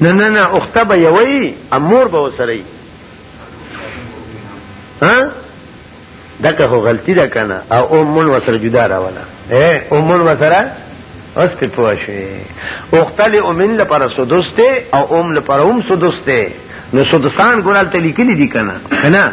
نه نه نه اخته به یوي امور به وسري ها دغه هو غلطی ده کنه او امون وسره جدا راولا اے امون وسره اوس په پوښي اختل امن لپاره سودسته او ام لپاره هم سودسته نو سودسان ګورال ته لیکلي دي کنه کنه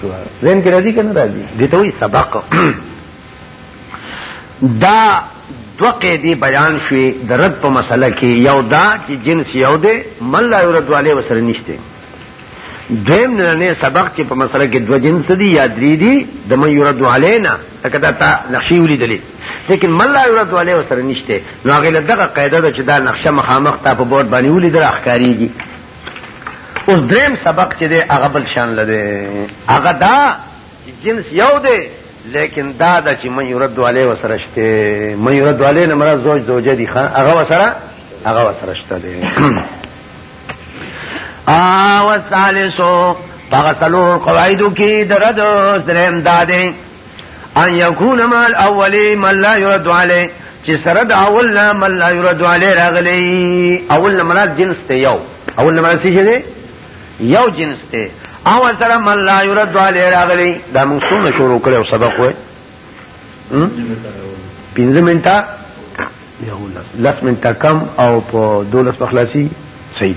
شو زم کې راځي کنه راځي دې ته وي سبق دا دو قیدی بیان شوی د رد په مسله کې یو دا چې جنس یو دی مل لا رد والے وسره نشته دویم نه سبق چې په مسله کې دو جنس دی یا درې دی د من یرد علینا لکه دا تا نقشې ولیدلې لیکن مل لا یرد والے وسره نشته نو هغه دغه قاعده ده چې دا نقشه مخامخ تا په بورډ باندې ولیدل اخکاریږي اوس دریم سبق چې دی هغه بل شان لده هغه دا چې جنس یو دی لیکن دا دا چې من يرد عليه وسره شته من يرد عليه نه مراد زوج زوجه دي خان هغه وسره هغه وسره شته دی ا وسالسو هغه سلور قواعدو کې درد دریم دا دی ان یکون مع الاولی من لا يرد علی چې سره د اول نه من لا يرد علی راغلی اول نه مراد جنس ته یو اول نه مراد څه دی یو جنس ته او سره من لا يرد علی راغلی دا موږ څنګه شروع کړو سبق وې پنځه منټه یو لس منټه کم او په دولس مخلاصي صحیح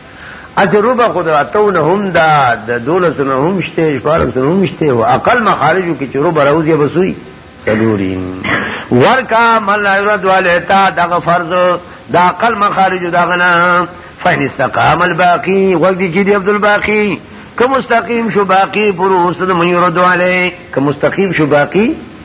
اجربه قدرتونه هم دا د دولسونه هم شته شپارسونه هم شته او اقل مخارجو کې چې ربه راوځي بسوي سلورین ورکا من لا يرد والتا دغه فرض دا اقل مخارجو دا غنا فإن استقام الباقي وقت کې دی عبد الباقي که مستقیم شو باقی پروست د مې رد علی که مستقیم شو باقی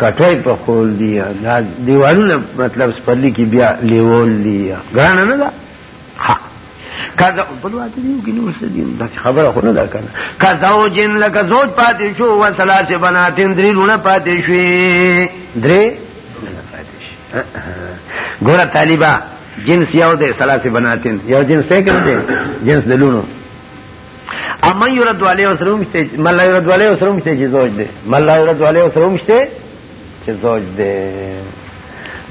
کټای په خول دی دا دیوالونه مطلب سپلی کې بیا لیول دی ګران نه ده ها کدا په لوات دی کې نو څه دین دا خبره خو نه ده کنه کدا او جن لکه زوج پاتې شو و سلاس بناتین درې لونه پاتې شوې درې لونه پاتې شي ګوره طالبہ جنس یو دی سلاس بناتین یو جنس څه کوي جنس دلونو اما يرد عليه وسره مشته من لا يرد عليه وسره مشته چې زوج دی من لا يرد عليه وسره مشته چې زوج دی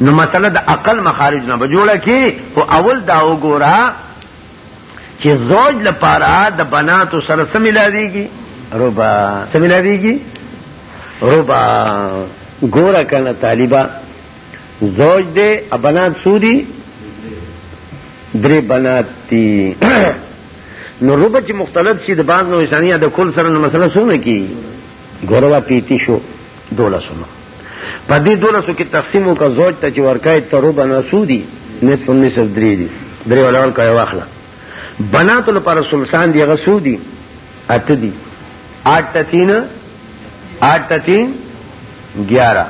نو مسله د عقل مخارج نه بجوړه کی او اول دا وګورا چې زوج لپاره د بنات سره سم ملاویږي ربا سم ملاویږي ربا ګورا کنه طالبہ زوج دے بنات سودی درې بنات دي نو ربع چې مختلط شي د بعض نو ثانیه د کل سره نو مسله سونه کی ګوروا پیتی شو دوله سونه په دې دوله سو کې تقسیم او کا زوج ته چې ورکای ته ربع نه سودی نصف نصف درې دي درې ولول کوي واخله بنات لپاره سلسان دی غسودی اته دي 8 تا 3 8 تا 3 11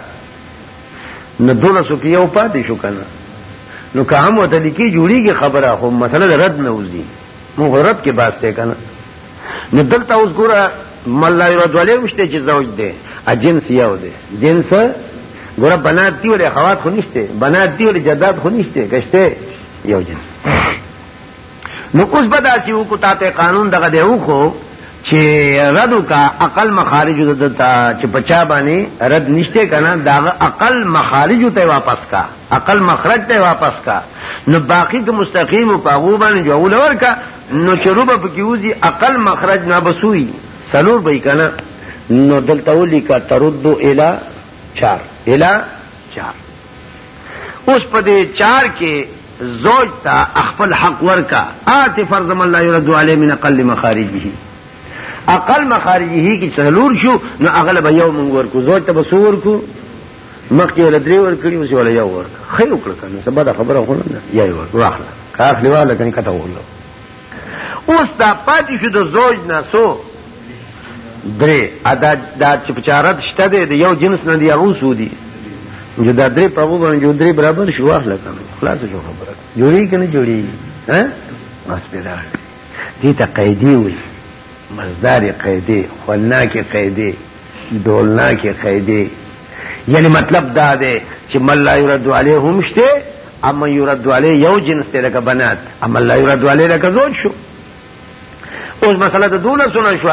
نو دوله سو کې یو پاتې شو کنه نو که هم وته لیکي جوړیږي خبره خو مسله رد نه وزي موږ رد کې باسته کنه نو دلته اوس ګوره مله رد ولې مشته چې زوج دی اجنس یو دی جنس ګوره بنات دی ولې خوات خو نشته بنات دی ولې جداد خو نشته کشته یو جنس نو اوس به داسې وکړو تا ته قانون دغه دی وخو چې ردو کا عقل مخارج دتا چې پچا باندې رد نشته کنه دا عقل مخارج ته واپس کا عقل مخرج ته واپس کا نو باقی که مستقیم او پاغو باندې جوړ ورکا نو چروب پکیوزی عقل مخرج نه بسوي سلور به کنه نو دلته ولي کا ترد الی 4 الی 4 اوس په دې 4 کې زوج تا اخفل حق ورکا آت فرض من لا يرد عليه من اقل مخارجه اقل مخارجه کی چهلور شو نو اغلب یو من ورکو زوج تا بسور کو مخکې ولا درې ور کړی اوس ولا یو ور خیر وکړه کنه سبا دا خبره خو نه یا یو ور واخله کار خلیواله کنه کته وله اوس دا پاتې شو د زوج نه سو درې ادا دا چې پچارت شته دی د یو جنس نه دی هغه سو دی جو دا درې په هغه باندې جو درې برابر شو اخله کنه خلاص شو خبره جوړی کنه جوړی ها بس پیدا دي ته قیدی وي مزدار قیدی خلنا کې قیدی دولنا کې قیدی یعنی مطلب دا دی چې مل لا يرد عليه هم شته اما يرد عليه یو جنس ته لکه بنات اما لا يرد عليه لکه زوج شو اوس مسله د دوله سونه شو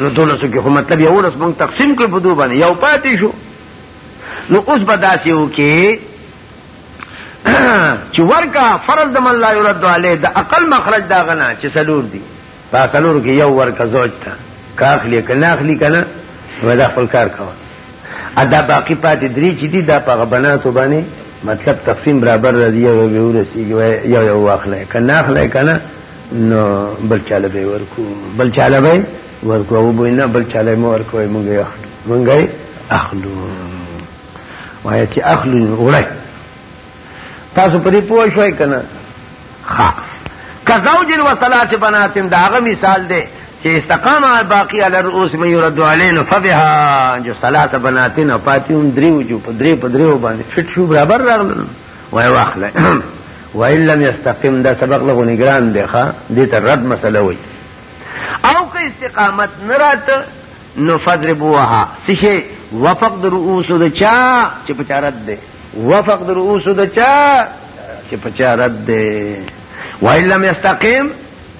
نو دوله سو کې خو مطلب یو ورس مونږ تقسیم کړ په دوه باندې یو پاتې شو نو اوس به داسې وکي چې ورکا فرض د من لا يرد عليه د عقل مخرج دا غنا چې سلور دي دا کلور کې یو ورکه زوج ته کاخلی کنه اخلی کنه نو دا خپل کار کوه ادا باقی پاتې درې چې دي دا په بناتو باندې مطلب تقسیم برابر راځي یو یو ورسیږي یو یو واخلې کنه اخلې کنه نو بل چاله به ورکو بل چاله به ورکو او به نه بل چاله مو ورکو مونږ یې اخلو مونږ یې اخلو وایي چې اخلو وړای تاسو پرې پوه شوي کنه ها کزوج وصلات بنات دا هغه مثال دی چې استقام باقی علی رؤوس من يرد علينا فبها جو ثلاثه بناتنا فاتهم دریو جو په درې په دریو باندې فټ شو برابر راغلل وای واخله وان لم يستقم دا سبق له نگران دی ښا دې ته رد مسله وای او که استقامت نه راته نو فضربوها سشه وفق د رؤوس د چا چې په چارت دی وفق در اوسو د چا چې په چا رد دی وایل لم یستقیم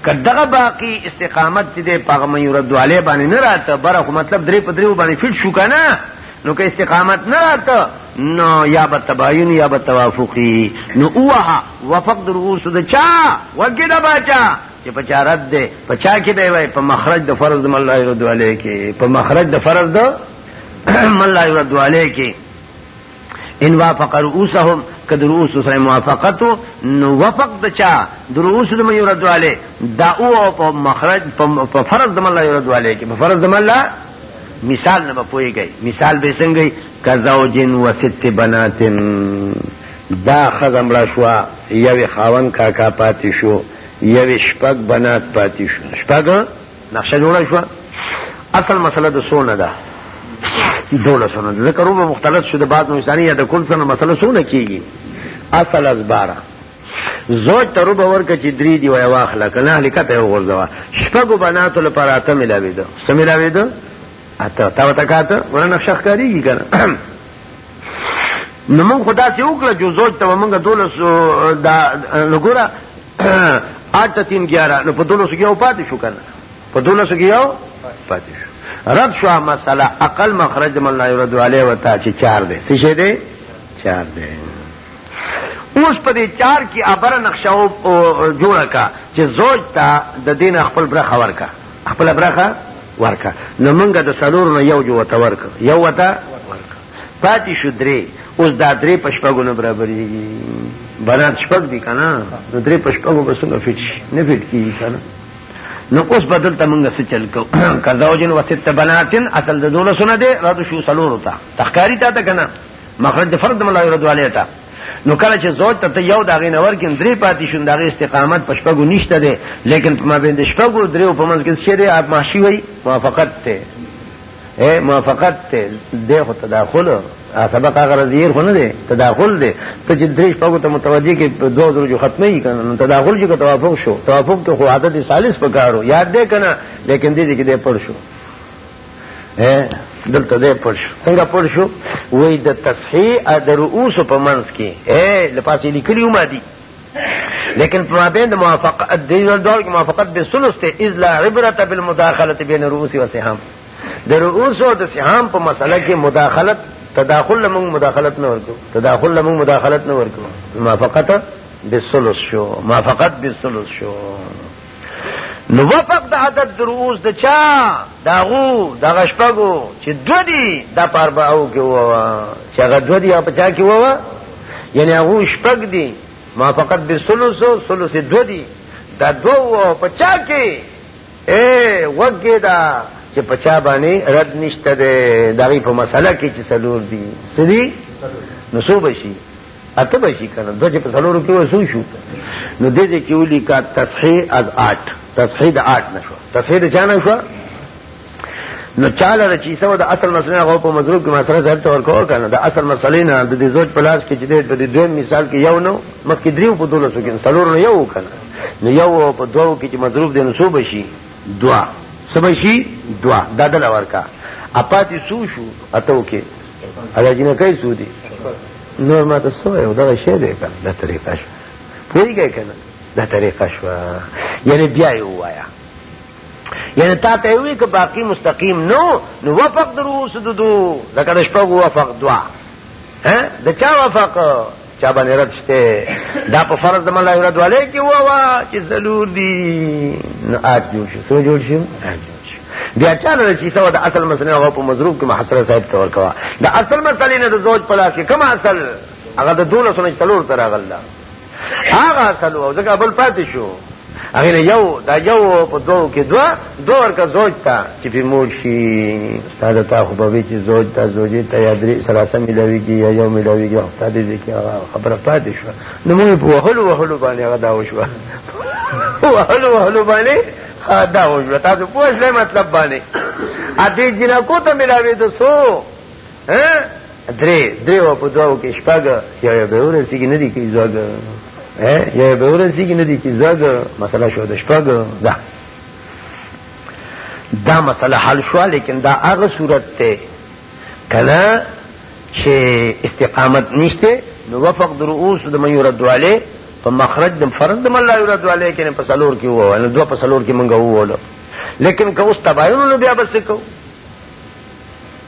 کدغه باقی استقامت چې د پاغه مې رد والے باندې نه راته بره مطلب درې په درې باندې فټ شو کنه نو که استقامت نه راته نو یا به تباین یا به توافقی نو اوها وفق در اوسو د چا وګړه د باچا چې په چا رد دی په چا کې دی وای په مخرج د فرض د الله رد والے کې په مخرج د فرض د الله رد والے کې ان وافق رؤوسهم کد رؤوس سره موافقت نو وفق دچا دروس د مې رد والے دا او په مخرج په فرض د الله رد والے کې په فرض د الله مثال نه پوي گئی مثال به څنګه کزوجن وست بناتن دا خزم را شو یو خاون کاکا پاتې شو یو شپږ بنات پاتې شو شپږ نقشه جوړه شو اصل مسله د سونه ده دوله سونه ده ذکر به مختلط شو د بعد نوستانی یا د کل سونه مسله سونه کیږي اصل از بارا زوج ته روبه ورکه چې درې دی وای واخله کنه لیکته یو غورځوا شپږو بناتو لپاره اته ملاوي ده سملاوي ده اته تا وتا کاته ورنه شخ کاریږي کنه نو موږ خدا سي وکړه جو زوج ته موږ دولس دا لګورا 8 3 11 نو په دولس کې او پاتې شو کنه په دولس کې او پاتې شو رد شو مسله عقل مخرج من لا يرد عليه وتا چې 4 دی څه شه دی 4 دی اوس په دې 4 کې ابره نقشه او جوړه کا چې زوج ته د دین خپل بر خبر کا خپل برخه ورکا نو مونږه د سلور نه یو جو ته ورکا یو وتا پاتې شو درې اوس دا درې پښپګو نه برابرې برات شپګ دي کنه نو درې پښپګو بس نه فټ نه فټ کیږي کنه نو اوس بدل ته مونږه څه چل کو کزوجن وسته بناتن اصل د دوله سونه دي رد شو سلور تا تخکاری تا ته کنه مخرج فرد ملای رد والے تا نو کله چې زوج ته یو دا غي نور کې درې پاتې شون دا غي استقامت پښپګو نشته ده لیکن په مابین د شپګو درې په منځ کې چې اپ ماشي وي موافقت ته اے موافقت ته دغه تداخل سبق هغه رضیر خو نه دی تداخل دی ته چې درې شپږو ته متوجه کې دوه درجو ختمه یې کنه تداخل چې توافق شو توافق ته خو عادت ثالث پکارو یاد دې کنه لیکن دې کې دې پړ شو دلته دی پړ شو څنګه پړ شو وای د تصحیح ا د رؤوس په منځ کې اے لپاسې لیکلی وما دي لیکن ما بین موافقه د دور کې موافقت به ثلث ته اذ لا عبرت بالمداخله بین رؤوس و سهام د رؤوس او د سهام په مسله کې مداخلت تداخل لمون مداخلت نه ورکو تداخل لمون مداخلت نه ورکو موافقت بالثلث شو موافقت بالثلث شو نو وفق د عدد دروس د چا داغو دغه شپګو چې دو دي د پرباو کې ووا چې هغه دو دي په چا کې ووا یعنی هغه شپګ دي ما فقط به سلوسو سلوسه دو دي دا دو په چا کې اے وګه دا چې په چا باندې رد نشته ده دغه په مسله کې چې سلور دي سدي نو صوبه شي اته بشي کنه د چې په څلورو کې وسو شو نو دې دې کې ولي کا تصحیح از 8 تصحیح د 8 نشو تصحیح د چانه شو نو چاله رچی سو د اصل مسله غو په مضروب کې مسله ځل تور کو کنه د اصل مسلې نه د دې زوج پلاس کې چې د دې دویم مثال کې یو نو مخکې دریو په دولسو کې څلور نه یو کنه نو یو په دوو کې چې مضروب دې نو سو بشي دوا سبشي دوا دا د لور کا اپاتې سو شو اتو کې ادا جنه کوي سودي نور ما ته سو یو دا شی دی کنه دا طریقه شو پوهیږئ کنه دا طریقه شو یعنی بیا یې ووایا یعنی تا ته وی که باقی مستقیم نو نو وفق دروس ددو لکه د شپږو وفق دوا ها د چا وفق چا باندې رد شته دا په فرض د ملای رد والے کې و وا چې ضرور دي نو آج جوړ شو سو جوړ شو بیا چا نه چې سو د اصل مسله هغه په مضروب کې محصره صاحب ته ورکوا د اصل مسلې نه د زوج په لاس کې کوم اصل هغه د دوله سنې څلور تر غلا هغه اصل او ځکه بل پاتې شو هغه نه یو دا یو په دوو کې دوا دوه ورکه زوج تا چې په مور شي استاد تا خو به وی چې زوج تا زوجې ته یا درې سلاسه ملاوي کې یا یو ملاوي کې وخت دې ځکه خبره پاتې شو نو موږ په وهلو وهلو باندې هغه دا وشو وهلو وهلو باندې دا وشو تاسو پوه شئ مطلب باندې ا دې جنکو ته ملاوي د سو درې درې و په دوو کې شپږ یو به ورسیږي نه دي کې زوګ یو به ورسیږي نه دي کې زوګ مسله شو د شپږ دا دا مسله حل شو لیکن دا هغه صورت ته کله چې استقامت نشته نو وفق دروس د مې رد والے په مخرج د فرض د الله رد والے کې نه په سلور کې وو نو دوه په سلور کې مونږ وو لیکن که اوس تباین نو بیا بس کو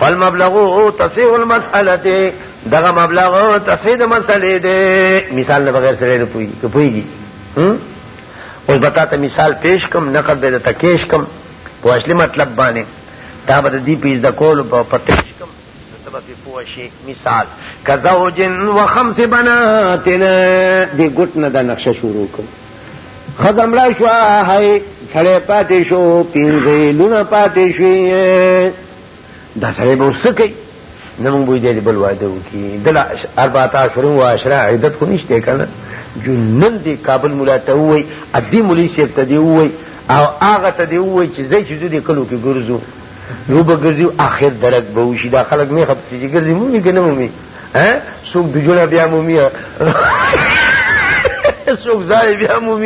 فالمبلغ تصيغ المسألة دغه مبلغ تصيغ مسألة ده مثال نه بغیر سره نه پوي ته پويږي اوس بتا ته مثال پیش کم نقد به ته کیش کم په اصلي مطلب باندې دا به دې پیز د کول په پتیش کم تبه په پوشي مثال کزوج و خمس بناتنا دې ګټ نه د نقشه شروع کوم خزم را شو هاي سړې پاتې شو پینځه لونه پاتې شوې دا سړی به څه کوي نه مونږ به دې بل واده وکړي دل اربعه عشر و عشره عدت خو نشته کنه جنن دې کابل مولا ته وای ادي مولي سیب ته دی وای او هغه ته دی وای چې زه چې دې کلو کې ګرځو نو به ګرځو اخر درک به وشي دا خلک مې خپل چې ګرځي مونږ کې نه مونږ ها څوک د جوړه بیا مونږ څوک ځای بیا مونږ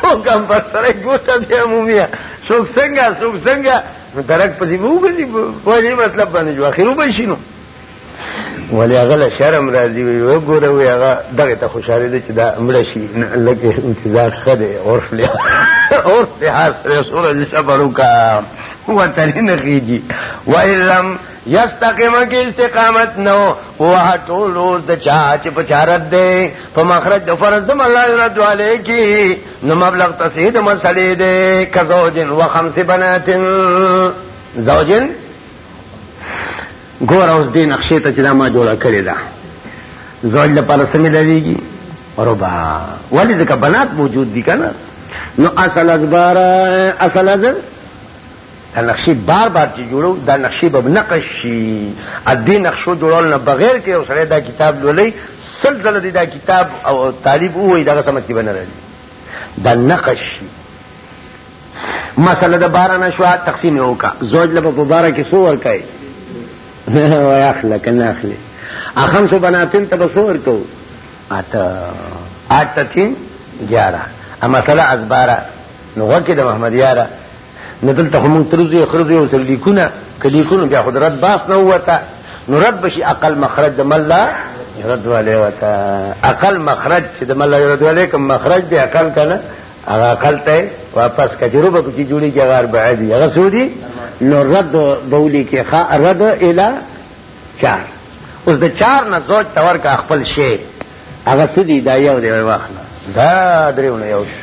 څوک هم پر سره ګوته دی عمومیا څوک څنګه څوک څنګه نو درک پسې به وګرځي په دې مطلب باندې جو اخر وبه شي نو ولې هغه له شرم راځي وي وګوره وي هغه دغه ته خوشاله دي چې دا مړ شي لکه انتظار ښه دی عرف له عرف له حاصل سورج صبر وکړه وترین خيږي وإن لم یستقیم کی استقامت نو وه ټول اوس د چا چې په چارت دی په مخرج د فرض د الله رضی الله کی نو مبلغ تسید مسلې دی کزوجن و خمس بناتن زوجن ګور اوس دین نقشې ته چې دا ما جوړه کړې ده زوج لپاره سمې لريږي ربا ولې ځکه بنات موجود دي کنه نو اصل ازبار اصل ازبار دا نقشې بار بار چې جوړو دا نقشې به نقش شي ا دې نقشو جوړول نه بغیر کې اوس دا کتاب لولې سل ځله دې دا کتاب او طالب وې دا سمج کې بنه راځي دا نقش شي مسله د بار نه شو تقسیم وکا زوج له په بار کې سو ور کوي وای اخلا کنه اخلي اخم سو بناتن ته سو ور کو اته اته تین 11 اما مسله ازبارا نو ورکه د محمد یاره نه دلته هم ترځي خرځي او سلیکونه کلیکونه بیا قدرت باس نه وته نو رد بشي عقل مخرج د مله رد والے وته عقل مخرج چې د مله رد والے کوم مخرج دی عقل کنه هغه عقل ته واپس کجرو به کی جوړي کې غار به دی هغه سودی نو رد بولی کې خا رد اله چار اوس د چار نه زوج تور کا خپل شی هغه سدي دا یو دی واخله دا درېونه یو شو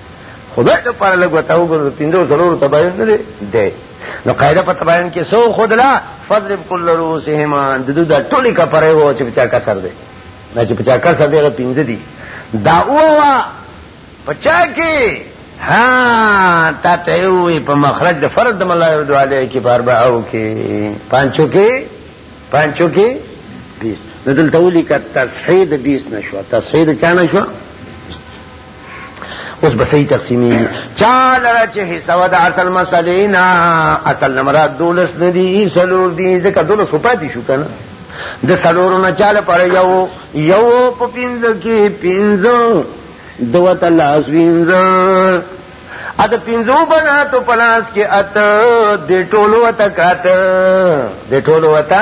خدای د پاره لګ وتاو ګر تیندو ضرور تباین نه دی نو قاعده په تباین کې سو خدلا فضرب کل رؤسهما د دې د ټولې کا پره هو چې بچا کا سر دی نه چې بچا کا سر دی پینځه دی دا اوه پچا کې ها تا ته وي په مخرج د فرد د ملایو دعاله کې بار به او کې پانچو کې پانچو کې 20 نو دلته ولي کا تصحیح د 20 نشو تصحیح د چا نشو اوس به صحیح تقسیمي چا لره چې حصہ ودا اصل مسلې نه اصل نمرات دولس نه دي سلور دي ځکه دولس په پاتې شو کنه د سلور نه چاله پر یو یو په پینځه کې پینځه دوه تلاس پینځه ا د پینځو بنا ته پلاس کې اته د ټولو وته کاته د ټولو وته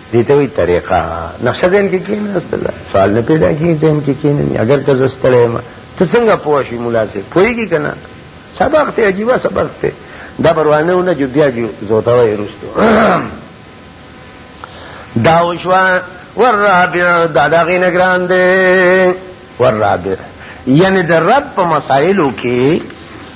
دې ته وی طریقه نقشه دین کې کې نه استل سوال نه پیدا کیږي دین کې کې نه اگر که زستړې ما ته څنګه پوه شي مولا سي پويږي کنه سبق ته عجیب سبق ته دا پروانه نه جو بیا جو زوتا وای رستو دا وشوا والرابع دا دا غي نگران دي والرابع یعنی د رب په مسائلو کې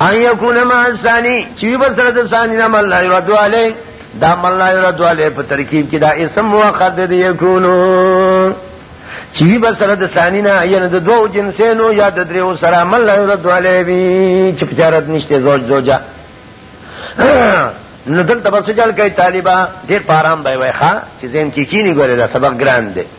ان یکون ما ثانی چې به سره د ثانی نام الله یرد علی دا مل الله یرد علی په ترکیب کې دا اسم موقت دی یکونو چی به سره د ثانی نه یعنی د دوو جنسینو یا د دریو سره مل الله یرد علی وی چې پچارت نشته زوج زوجا نو دلته بس چل کوي طالبہ ډیر پارام به وای ښا چې زم کې کینی ګوره دا سبق ګران دی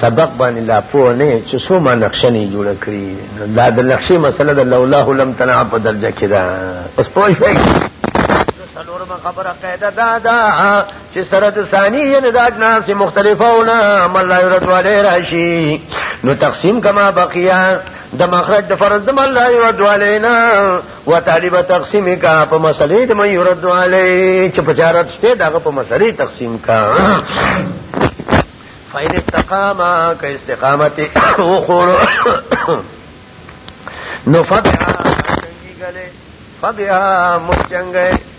سبق باندې لا پوه نه چې څو ما نقشه نه جوړه کړې دا د نقشې مسله د لولا لم تنع په درجه کې ده اوس پوه شئ سلورم خبره قاعده دا دا چې سره د ثاني یعنی دا اجناس مختلفونه مله رد والے راشي نو تقسیم کما بقیا د مخرج د فرض د مله رد والے نه و طالب تقسیم کا په مسلې د مې يرد علی چې پچارت شته دغه په مسلې تقسیم کا فین استقامه ک استقامت او خور نو فتح څنګه غلې فبها مجنګې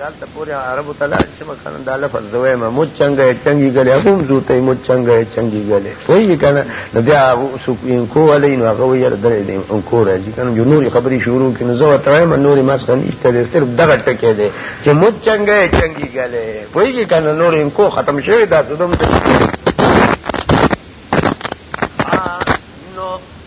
دالته پورې عربو تعالی چې مخانه دا لفظ دوی ما مو څنګه څنګه غلې هم زوته مو څنګه څنګه غلې وایي کنه نو بیا سو ان کو ولې نو هغه یې درې دې ان کو راځي کنه جو نوري خبري شروع کینې زه وته وایم نوري ما څنګه نشته دې صرف دغه ټکې دې چې مو څنګه څنګه غلې وایي کنه نور ان کو ختم شوی دا زدم ته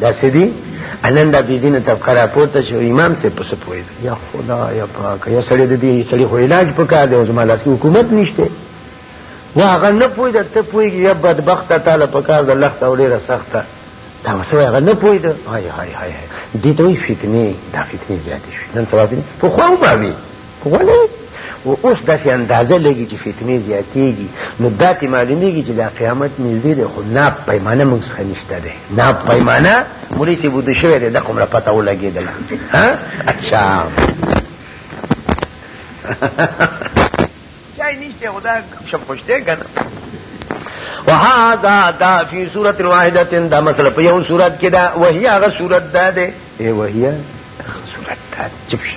دا سدي انن دا بی دینه طبقه را پورته شو امام سے پس پوي یا خدا یا پاک یا سړی د دې سړی خو علاج پکا دی او زما لاس کې حکومت نشته وا هغه نه پوي د ته پوي یا بدبخت تعالی پکا د لخت او ډیره سخته دا وسو هغه نه پوي دا هاي هاي هاي دي دوی فتنه دا فتنه زیاتې شي نن سبا په خو باندې ولی و اوس داسې اندازه لګي چې فتنې زیاتېږي نو دا ته معلومېږي چې دا قیامت نږدې دی خو ناب پیمانه موږ څخه نشته دی ناب پیمانه مولوي صاحب ودو شوی دی دغه همره پته ولګېدله اچھا چای نشته خو دا شب خوش دی که نه وهذا دا فی صورت واحده دا مسله په یو صورت کې دا وهي هغه صورت دا دی ای وهي هغه صورت دا چپ شه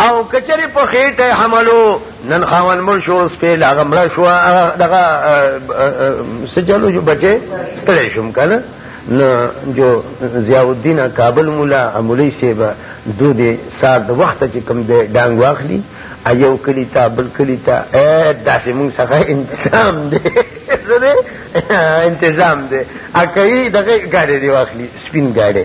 او کچری په خېټه حملو نن خاون مړ شو سپېل هغه مړ شو دغه سچلو جو بچي ستړی شوم کنه نو جو ضیاء الدین کابل مولا امولی سیبا دو دې سار د وخت چې کم دې ډنګ واخلي ایو کلی تا بل کلی تا اے داسې مونږ څخه انتظام دې زه انتظام دې اکه یې دغه ګاډي دی واخلي سپین ګاډي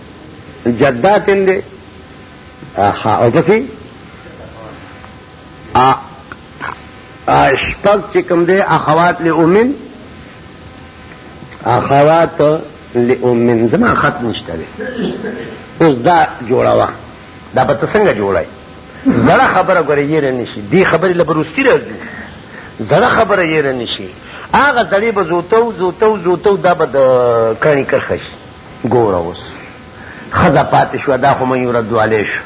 جدا تن دے ہاں او پسی شپږ چې کوم دی اخوات له اومن اخوات له اومن زما خط نشته دی اوس دا جوړاوه دا به څنګه جوړای زړه خبره غره یې نه شي دی خبره لبروستی راځي زړه خبره یې نه شي هغه دړي به زوتو زوتو زوتو دا به د کانی کرخه شي ګوره اوس خزه پاتې شو دا خو مې ورد والي شو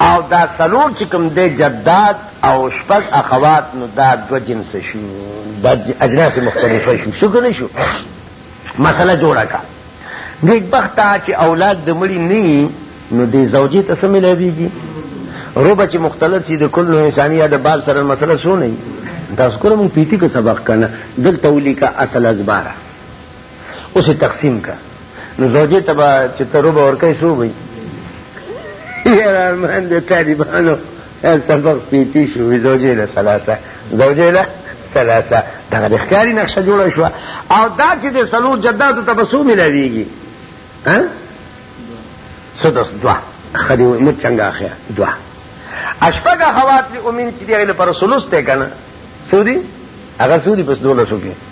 او دا سلور چې کوم دی جداد او شپږ اخوات نو دا دو جنس شو دا اجناس مختلفه شو شو کنه شو مسله جوړه کا نیک بخت چې اولاد د مړي نه نو دې زوجي ته سم ملایږي روبه چې مختلف سي د کل انساني یا د بال سره مسله شو نه تاسو کوم پیتی کو سبق کنه دلته ولیکا اصل ازباره اوس تقسیم کا نو زوجه تبا چې تروبه ورکه شو وي یاران مان د طالبانو سبق پیتی شو زوجه له ثلاثه زوجه له ثلاثه دا د ښکاری نقشه جوړه شو او دا چې د سلور جداتو تبسو ملاویږي ها سدس دوا خدي مو څنګه اخیا دوا اشفق خوات امین چې دغه پر سلوس ته کنه سودی هغه سودی پس دوله سو کې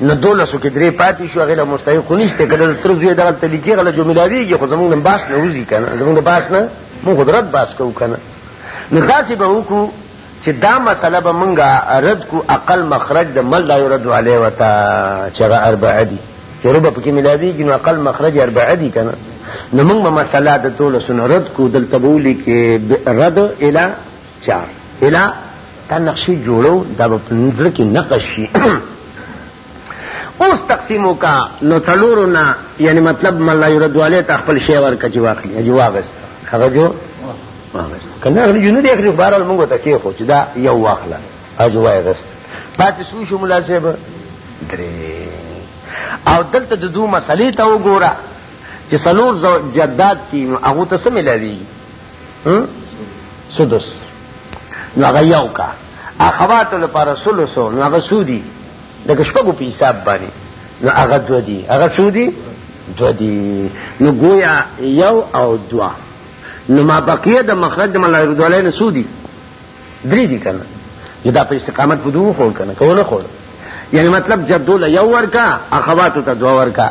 نه دولسو کې درې پاتې شو هغه له مستحق نشته کله تر زوی دغه تلیکي غل جو ملاویږي خو زمونږ باس نه وځي کنه زمونږ باس نه مو قدرت باس کو کنه نو داسې به وکړو چې دا مسله به مونږه رد کو عقل مخرج د مل لا يرد عليه وتا چې اربعه دي چې ربع پکې ملاویږي نو عقل مخرج اربعه دي کنه نو مونږ مسله د دولسو رد کو دلته بولی کې رد اله چار الا دا نقشې جوړو دا په نظر کې نقش شي اوس تقسیمو کا نو تلورو نه یعنی مطلب من لا یرد والے ته خپل شی ورکه چې واخلي جو واغست هغه جو واغست کنه هغه جنو دې اخلي بار ول موږ ته کې خو چې دا یو واخله اجو واغست پاتې شو شو مولا صاحب درې او دلته د دوه مسلې ته وګوره چې سلور جداد کې نو هغه ته سم ملاوي سدس نو هغه یو کا اخواتو لپاره سلسو نو هغه سودی د شپږو په حساب باندې نو هغه دو دي هغه سودی دو دي نو گویا یو او دوا نو ما بقیه د مخرج د ملای ردولای نه سودی درې دي کنه دا په استقامت په دوه خور کنه کوله خور یعنی مطلب جدول یو ورکا اخواتو ته دوا ورکا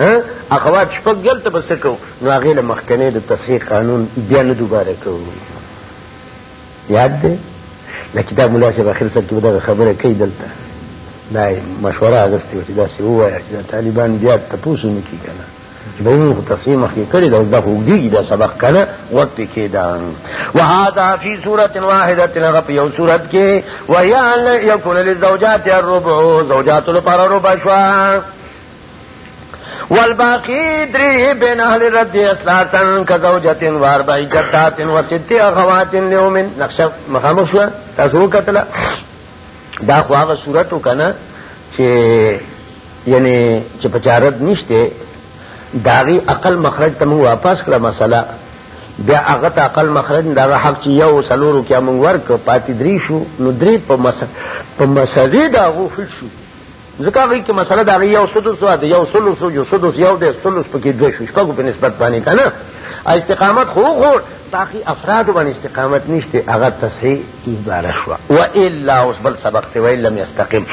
ها اخوات شپږ دلته بس کو نو هغه له مخکنه د تصحیح قانون بیا نه دوباره کو یاد دی دا کتاب مولا شیخ اخر سره کې دا خبره کوي دلته دا مشوره اغستې و چې دا سی ووایه چې دا طالبان بیا تپوس نه کی کنه چې به موږ تصحیح مخکې کړی دا دا خو اوږدېږي دا سبق کنه وخت پې کېده وهذا فی صورت واحدة هغه په یو صورت کې وهي ان یکون للزوجات الربع زوجاتو لپاره ربع شوه والباقی دری بین اهل رد اسلاتن کزوجتن واربعی جداتن و ستی اخواتن لیومن نقشه مخامخ شو تاسو کتل دا خو هغه صورت وکنه چې یعنی چې پچارت نشته داغي عقل مخرج ته موږ واپس کړه مسله بیا هغه ته عقل مخرج دا حق چې یو سلورو کې موږ ورک پاتې درې شو نو درې په مسله په مسله دا غوښل شو ځکه هغه کې مسله دا غي یو سدس او یو سلس یو سدس یو د سلس په کې دوه شو شپږ په نسبت باندې کنه استقامت خو خو باقي افراد باندې استقامت نشته هغه تصحیح عبارت شو و الا اوس بل سبق ته ویل لم یستقیم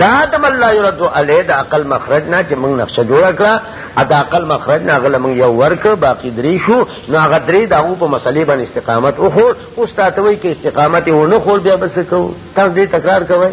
دا د من لا يرد عليه د عقل مخرج نه چې موږ نقشه جوړ کړه ا د عقل مخرج نه غل موږ یو ورک باقی درې شو نو هغه درې دا په مسلې باندې استقامت او خو اوس تاسو وایي کې استقامت و نه خور بیا بس کو تاسو دې تکرار کوئ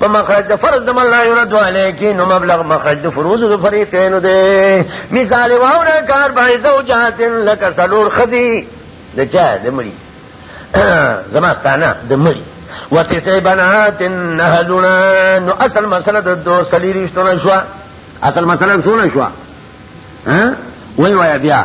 په مخرج د فرض د ملا یو رد علیکی نو مبلغ مخرج د فروض د فریقین دی مثال واونه کار باندې زوجات لک سلور خدی د چا د مړي زماستانه د مړي وتسع بنات نهلنا نو اصل مسله د دو سلیریشتونه شو اصل مسله څونه شو ها وای وای بیا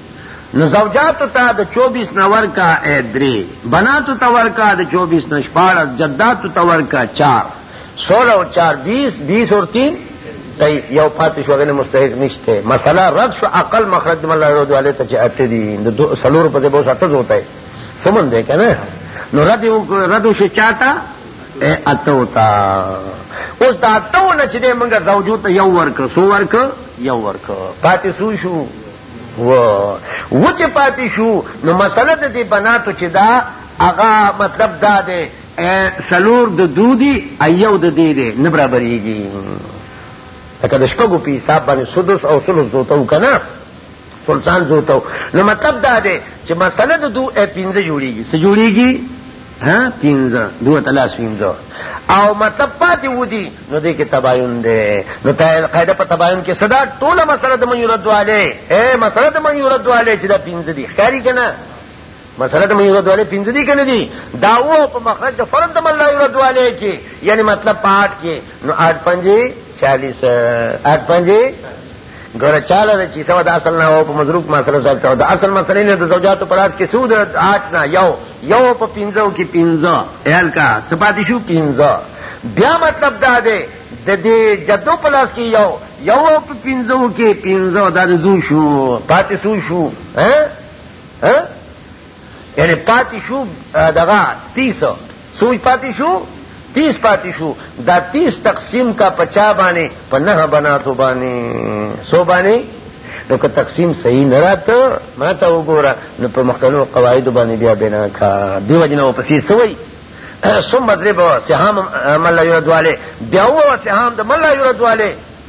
نو زوجاتو ته د 24 نه ورکا اې درې بناتو ته ورکا د 24 نه شپاړس جداتو ته ورکا 4 16 او 4 20 20 اور 3 تیئیس یو پاتې شو غنه مستحق نشته مسله رد شو عقل مخرج من الله رضو علیه ته چې اته دي د سلور په دې بوس اته ہوتا ہے سمون دې کنه نو رد رد شو چاته اته ہوتا اوس دا ته نه چې موږ زوجو ته یو ورک سو ورک یو ورک پاتې سو شو و و چې پاتې شو نو مسله د دې بناتو چې دا هغه مطلب دا دی سلور د دودي ایو د دې دی نه برابرېږي لکه د شپږو په حساب باندې سدس او سلس دوته وکنه سلطان دوته نو مطلب دا دی چې مسله د دوه پنځه جوړیږي څه جوړیږي ها پینځه دوه تلاس پینځه او مطلب پاتې ودی نو دې کې تباین دی نو ته قاعده په تباین کې صدا ټوله مسله د من یرد والے اے مسله د من یرد والے چې دا پینځه دي ښکاری کنه مسله د من یرد والے پینځه دي کنه دي دا و په مخرج د فرد من لا یرد والے کې یعنی مطلب پاټ کې نو 8 5 40 8 5 ګوره چاله د چې سوا د اصل نه او په مضروب مسله ځای ته د اصل مسلې نه د زوجاتو پر اړه کې سود آټ نه یو یو په پینځو کې پینځه اهل کا سپاتې شو پینځه بیا مطلب دا دی د دې جدو پلاس کې یو یو په پینځو کې پینځه دا د زو شو پاتې سو شو ها ها یعنی پاتی شو دغا تیس سوچ پاتی شو تیس پاتی شو دا تیس تقسیم کا پچا بانے پا نہ بنا تو بانے سو بانے نو که تقسیم صحیح نه راته ما ته وګوره نو په مختلفو قواعدو باندې بیا بنا کا دی وجنه پسې سوی ثم مدرب سهام مله یرد والے بیا و سهام د مله یرد والے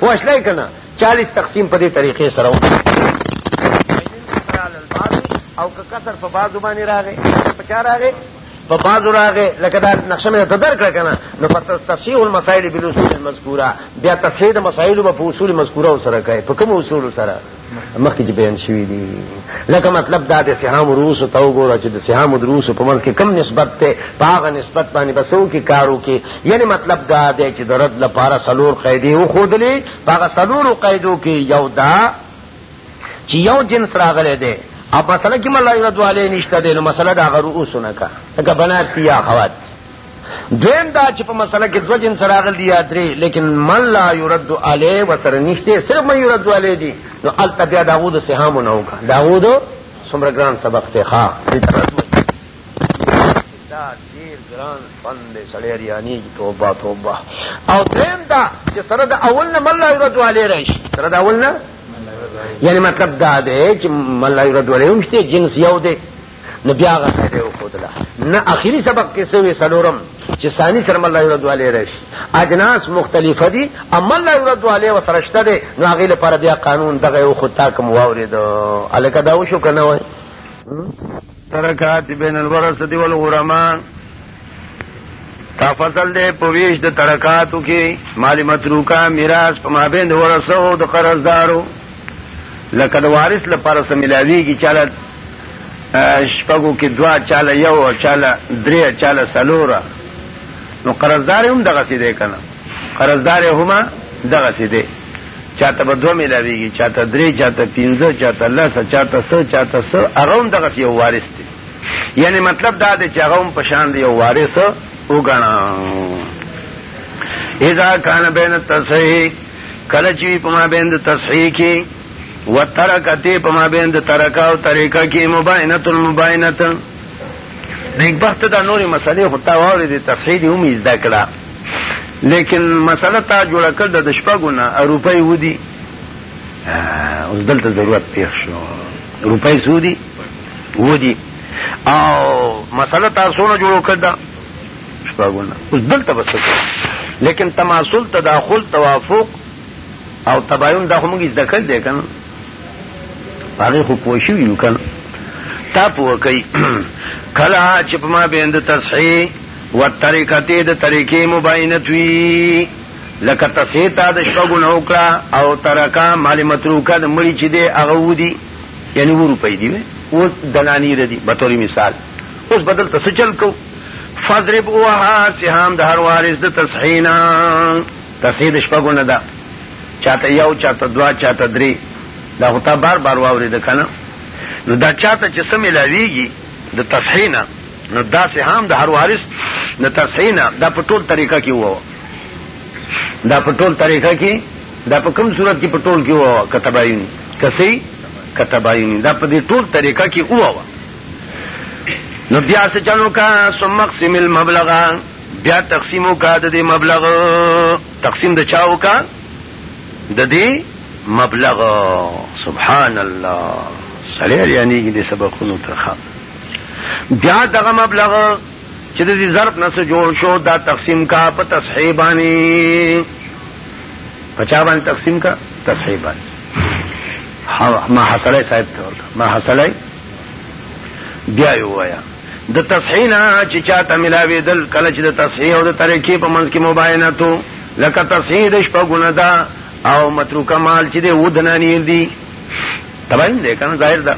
پوه شوې کنه 40 تقسیم په دې طریقې سره او که کسر په بازو باندې راغې په چا راغې په بازو راغې لکه دا نقشه مې ته درکړه کنه نو په تصحیح المسائل بالاصول المذکوره بیا تصحیح د مسائل په اصول مذکوره سره کوي په کوم اصول سره مخکې چې بیان شوی دی لکه مطلب دا د سهام روس ته وګوره چې د سهام روس په منځ کې کم نسبت ته پاغه نسبت باندې بسو کې کارو کې یعنی مطلب دا دی چې د رد لپاره سلور قاعده و خودلې پاغه سلور قاعده کې یو دا چې یو جنس راغلی دی اب مسله کې ملای رد والے نشته دی نو مسله دا غرو اوسونه کا لکه بنات یا خوات دویم دا چې په مسله کې دوه جنس راغل دي یا درې لیکن من لا يرد علی وسره نشته صرف من يرد علی دي نو الته بیا داوود سهام نه وکا داوود څومره ګران سبق ته ښا دا ډیر ګران فن دی سړی اریانی توبه توبه او دریم دا چې سره د اول نه من لا يرد علی راشي سره د اول نه یعنی مطلب دا دی چې من لا يرد علی هم شته جنس یو دی نو بیا هغه ځای ته وښودله نه اخري سبق کې څه وی څلورم چې ثاني سره مله يرد عليه راشي اجناس مختلفه دي اما الله يرد عليه وسره شته دي نو هغې لپاره بیا قانون دغه یو خو تا کوم واورېد هلکه دا وشو که نه وای ترکات بین الورثه والغرماء تا فصل دې په ویش د ترکاتو کې مالی متروکا میراث په مابین د ورثو د قرضدارو لکه د وارث لپاره سم ملاویږي چاله شپږو کې دوا چاله یو او چاله درې چاله سلور نو قرضدار هم دغه سي دی کنه قرضدار هم دغه سي دی چاته به دوه ملاویږي چاته درې چاته پنځه چاته لس چاته سو چاته سو هغه هم دغه یو وارث دی یعنی مطلب دا دی چې هغه هم په شان دی او وارث وګڼه اذا کان بین التصحیح کله چې په ما بین د تصحیح کې وترکته په ما بین د ترکا او طریقه کې مباینه المباینه نیک بخت دا نورې مسلې خو تا واورې د تصحیح دی هم زده کړه لیکن مسله تا جوړه کړ د شپږو نه روپۍ ودی اوس دلته ضرورت پیښ شو روپۍ سودی ودی او مسله تاسو نه جوړو کړه شپږونه اوس دلته بس لیکن تماسل تداخل توافق او تباین دا هم موږ ذکر دی کنه هغه خو پوښیو یو کنه تا پوه کوي کلا چې په ما بیند تصحیح و طریقته د طریقې مباینت وی لکه تصحیح تا د شپږو نو کړه او ترکا مال متروکه د مړي چې دی هغه ودی یعنی و روپۍ دی و دنانی ردی به توري مثال اوس بدل ته څه چل کو فضرب وها سهام د هر وارث د تصحینا تصحید شپګو نه ده چاته یو چاته دوا چاته درې دا هوتا بار بار واوري د کنه نو دا چاته چې سم ملاویږي د تصحینا نو دا سهام د هر وارث د تصحینا دا په ټول طریقه کې وو دا په ټول طریقه کې دا په کوم صورت کې په ټول کې وو کتباینی کسي کتباینی دا په دې ټول طریقه کې وو نو بیا څه چلو کا ثم اقسم المبلغ بیا تقسیم کا د دې مبلغ تقسیم د چاو کا د دې مبلغ سبحان الله سړی یعنی دې سبقونو ترخه بیا دغه مبلغ چې د دې ضرب نه څه جوړ شو دا تقسیم کا په تصحیح باندې پچا باندې تقسیم کا تصحیح باندې ما حسلای صاحب ته ورته ما حسلای بیا یو وایا د تصحینا چې چاته ملاوي دل کله چې د تصحیح او د طریقې په منځ کې مباینه تو لکه تصحیح د شپه ګونه ده او متروکه مال چې د ودنانی دي تباین دې کنه ظاهر ده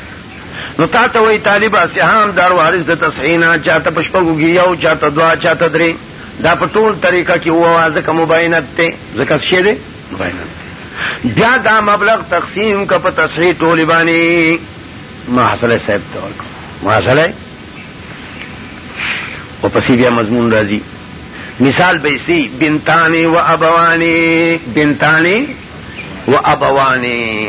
نو تا ته وای طالب اسهام دار وارث د تصحینا چاته پشپګو گیاو چاته دوا چاته درې دا په ټول طریقه کې و اوازه کوم مباینت ته زکه شه دې مباینت بیا دا مبلغ تقسیم کا په تصحیح ټول باندې ما حاصله صاحب ته ورکو ما حاصله او پسې بیا مضمون راځي مثال به سي بنتانی و ابوانی بنتانی و ابوانی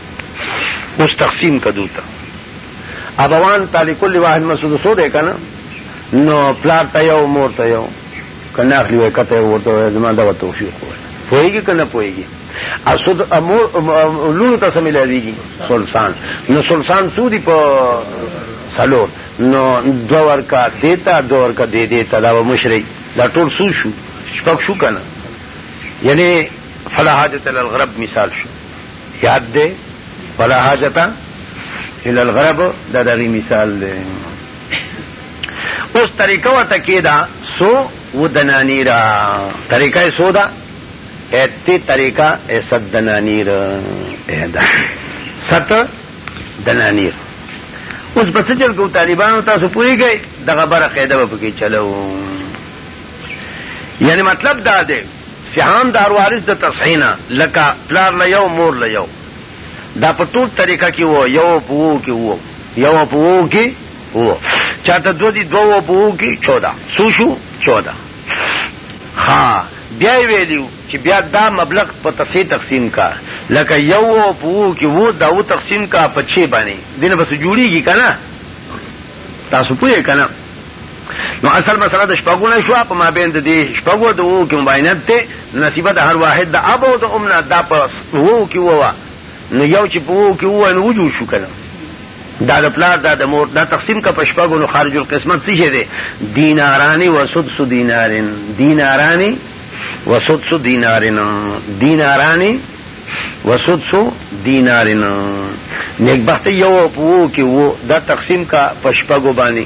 اوس تقسیم کدو ته ابوان تعالی کل واحد مسعود سو ده کنه نو پلار ته یو مور ته یو کنه اخلي وای کته ورته زما دا توفیق وای پويږي کنه پويږي اسود امور لونو ته سم لريږي سلطان نو سلطان سودي په سلور نو دو ورکا دیتا دو ورکا دی دیتا دا و مشرک دا ټول سو شو شپک شو کنه یعنی فلا حاجت للغرب مثال شو یاد دې ولا حاجت الى الغرب دا دغه مثال دی اوس طریقه وته کېدا سو ودنانی را طریقه سودا ایتی طریقہ ایسد دنانیر احدا ست دنانیر اوس بس چل کو طالبانو تاسو پوری گئے دغه بره قاعده په کې چلو یعنی مطلب دا دی سهام دار وارث د تصحینا لکه پلار له یو مور له یو دا په ټول طریقه کې وو یو په وو کې وو یو په وو کې وو چاته دوه دي دوه په وو کې 14 سو شو 14 ها بیا ویلیو چې بیا دا مبلغ په تفصیل تقسیم کا لکه یو په وو کې وو دا و تقسیم کا په 6 باندې دنه بس جوړیږي کنه تاسو پوهه کنه نو اصل مسله د شپږو نه شو په مابین د دې شپږو د وو کې مباینت ته نصیبه د هر واحد د اب او د ام نه دا په وو کې ووا نو یو چې په وو کې وو نو وجو شو کنه دا د پلار دا د مور دا تقسیم کا په شپږو نو خارج القسمت څه شه دي دینارانی و سدس دینارین دینارانی و سدس دینارین دینارانی و سدس دینارین نیک بخت یو په وو کې وو دا تقسیم کا په شپږو باندې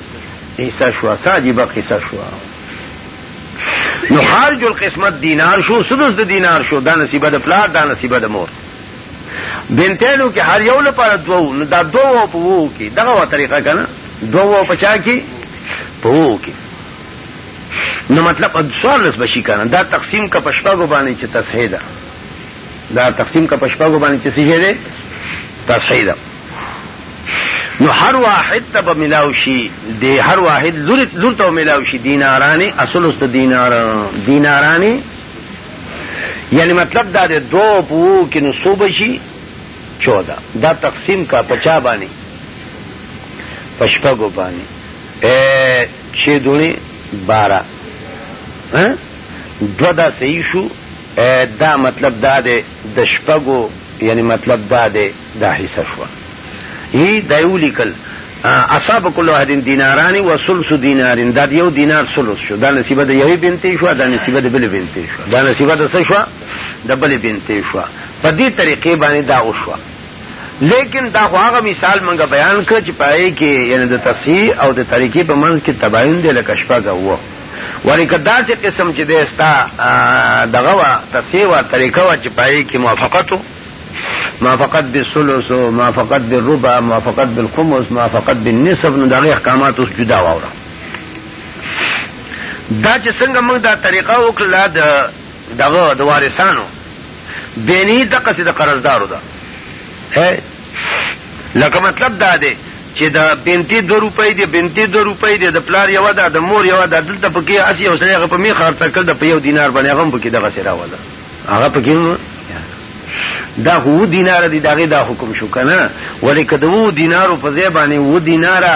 قصه شو څه عجیبه قصه شو نو خارج القسمت دینار شو سدس د دینار شو دا نصیبه د پلار دا نصیبه د مور بنتینو کې هر یو لپاره دوو نو دا دوو په وو کې دغه طریقه کنه دوو په چا کې په وو کې نو مطلب سوال لس بشي کنه دا تقسیم کا پشپاګو باندې چې تصحیح ده دا تقسیم کا پشپاګو باندې چې څه ده تصحیح ده نو هر واحد ته به ملاو شي د هر واحد لور لور ته ملاو شي دینارانی اصل است دینار دینارانی یعنی مطلب دا د دو پو کې نو صوبه شي 14 دا تقسیم کا پچا باندې پشپګو باندې اے چې دونی 12 ها دو دا صحیح شو دا مطلب دا د شپګو یعنی مطلب دا دی دا حصہ شو ای دایو لیکل اصحاب کل هدین دینارانی و سلس دینارین دا یو دینار سلس شو دا نصیبه د یوی بنتی شو دا نصیبه د بل بنتی شو دا نصیبه د څه شو د بل بنتی شو په دې طریقې باندې دا وشو لیکن دا خو هغه مثال منګه بیان کړ چې پای کې یعنی د تصحیح او د طریقې په منځ کې تباین دی لکه شپږ وو ولی که داسې قسم چې دی ستا دغه وه تصحیح وه طریقه وه چې په هغې کې موافقت و موافقت بالثلث و موافقت بالربع موافقت بالخمس موافقت بالنصف نو د هغې احکامات اوس جدا واوره دا چې څنګه موږ دا طریقه وکړله د دغه د وارثانو بینی د قصې د قرضدارو ده هه لکه مطلب دا دی چې دا بنتی 2 روپۍ دی بنتی 2 روپۍ دی د پلار یو ده د مور یو ده دلته پکې اسی او سره په می خرڅ کړ د په یو دینار باندې هغه پکې دغه سره ولا هغه پکې دا هو دینار دی دغه دا حکم شو کنه ولیک د وو دینارو په ځای باندې وو دینارا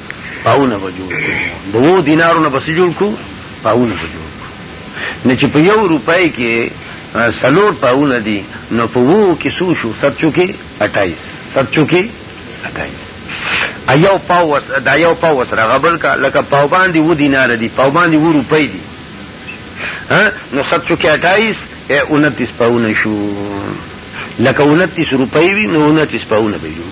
پاونه به جوړ کړو دوو دینارو نه بس جوړ کو پاونه به جوړ کو نه چې په یو روپۍ کې سلور پاونه دي نو په وو کې سو شو سب چوکي 28 سب چوکي 28 ایو پاو دا یو پاو سره غبل کا لکه پاو باندې و دینار دي پاو باندې و روپۍ دي ها نو سب چوکي 28 29 پاونه شو لکه 29 روپۍ وي نو 29 پاونه به جوړ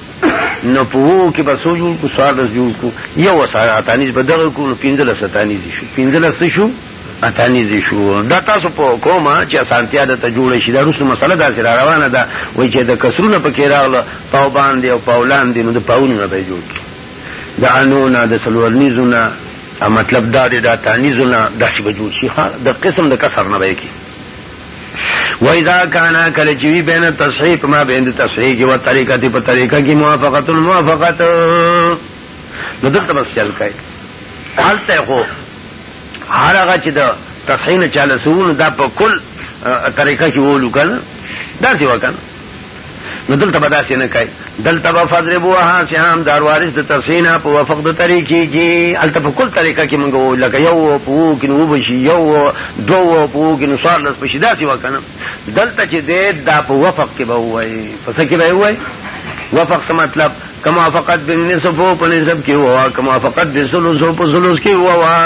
نو په وو کې به سو جوړ کو سوال جوړ کو یو سره اتانیز به دغه کو نو پنځل ستانیز شو پنځل ست شو اتانیز شو دا تاسو په کومه چې اسانتیا د ته جوړ شي دا روسو مسله دا سره روانه ده وای چې د کسرونه په کې راغله پاو باندې او پاولان دي نو د پاونو نه به جوړ کی دا انونه د سلورنیزونه مطلب دا دی دا تانیزونه داسې به جوړ شي ها د قسم د کسر نه به کی وایذا کانا کله چې وی بین تصحیح په ما بین تصحیح کې و طریقه دی په طریقه کې موافقت الموافقت نو دلته بس چل کای حالته خو هر هغه چې د تصحیح نه چاله سونه دا په کل طریقه کې وولو کنه دا څه وکړه نو دلته به داسې نه کوي دلته به فضربوها سهام دار وارث د تفسینا په وفق د طریقې کې الته په کل طریقه کې موږ وو لکه یو په کې نو بشي یو دوه په کې نو سوال لس بشي داسې وکنه دلته چې دې دا په وفق کې به وای په څه کې به وای وفق څه مطلب کما فقط بن نصف په نسب کې ووا کما فقط د ثلث په ثلث کې ووا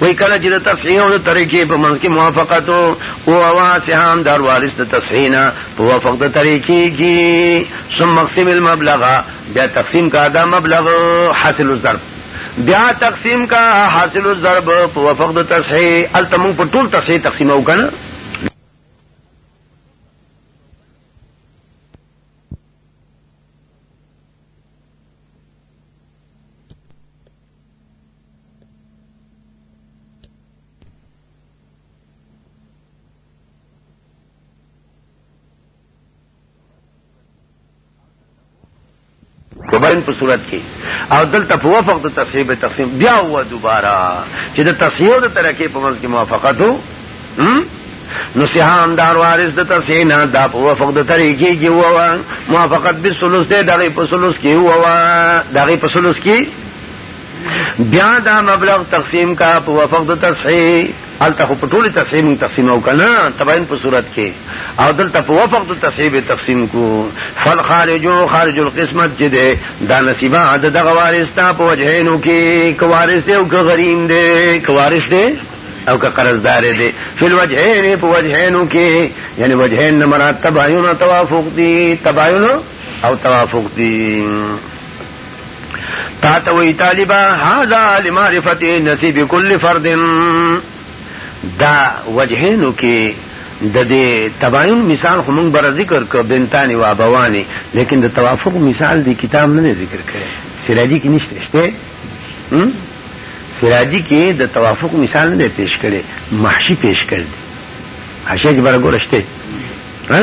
وای کله چې د تصحیح او د طریقې په منځ کې موافقت او ووا سهام دار وارث د تصحیح نه وفق د طریقې کې ثم مقسم المبلغ بیا تقسیم کا دا مبلغ حاصل الضرب بیا تقسیم کا حاصل الضرب په وفق د تصحیح التم په ټول تصحیح تقسیم او کنه کبرن په صورت کې او دلته په وفق د تصحیح به تقسیم بیا هو دوباره چې د تصحیح او د ترکه په منځ کې موافقت وو نو سهام دار وارث د تصحیح نه دا په وفق د طریقې کې وو موافقت به ثلث ده دغه په ثلث کې وو دغه په ثلث کې بیا دا مبلغ تقسیم کا په وفق د تصحیح الته په ټوله تقسیم تقسیم او کنه تباین په صورت کې او دلته په وفق د تصحیح به تقسیم کو فل خارج او خارج القسمت چې ده دا نصیبه عدد دغه وارثتا په وجهینو کې کوارث دی او غریم دی کوارث دی او که قرضدار دی فل وجهین په وجهینو کې یعنی وجهین نه مراد تباین او توافق دی تباین او توافق دی تا ته وی طالبا هاذا لمعرفت نصیب کل فرد دا وجهینو کې د دې تباین مثال خو موږ بر ذکر ک بنتانی و ابوانی لیکن د توافق مثال دی کتاب نه ذکر کړي سراجی کې نشته شته سراجی کې د توافق مثال نه پیش کړي محشی پیش کړي حاشیه کې برګورشته ها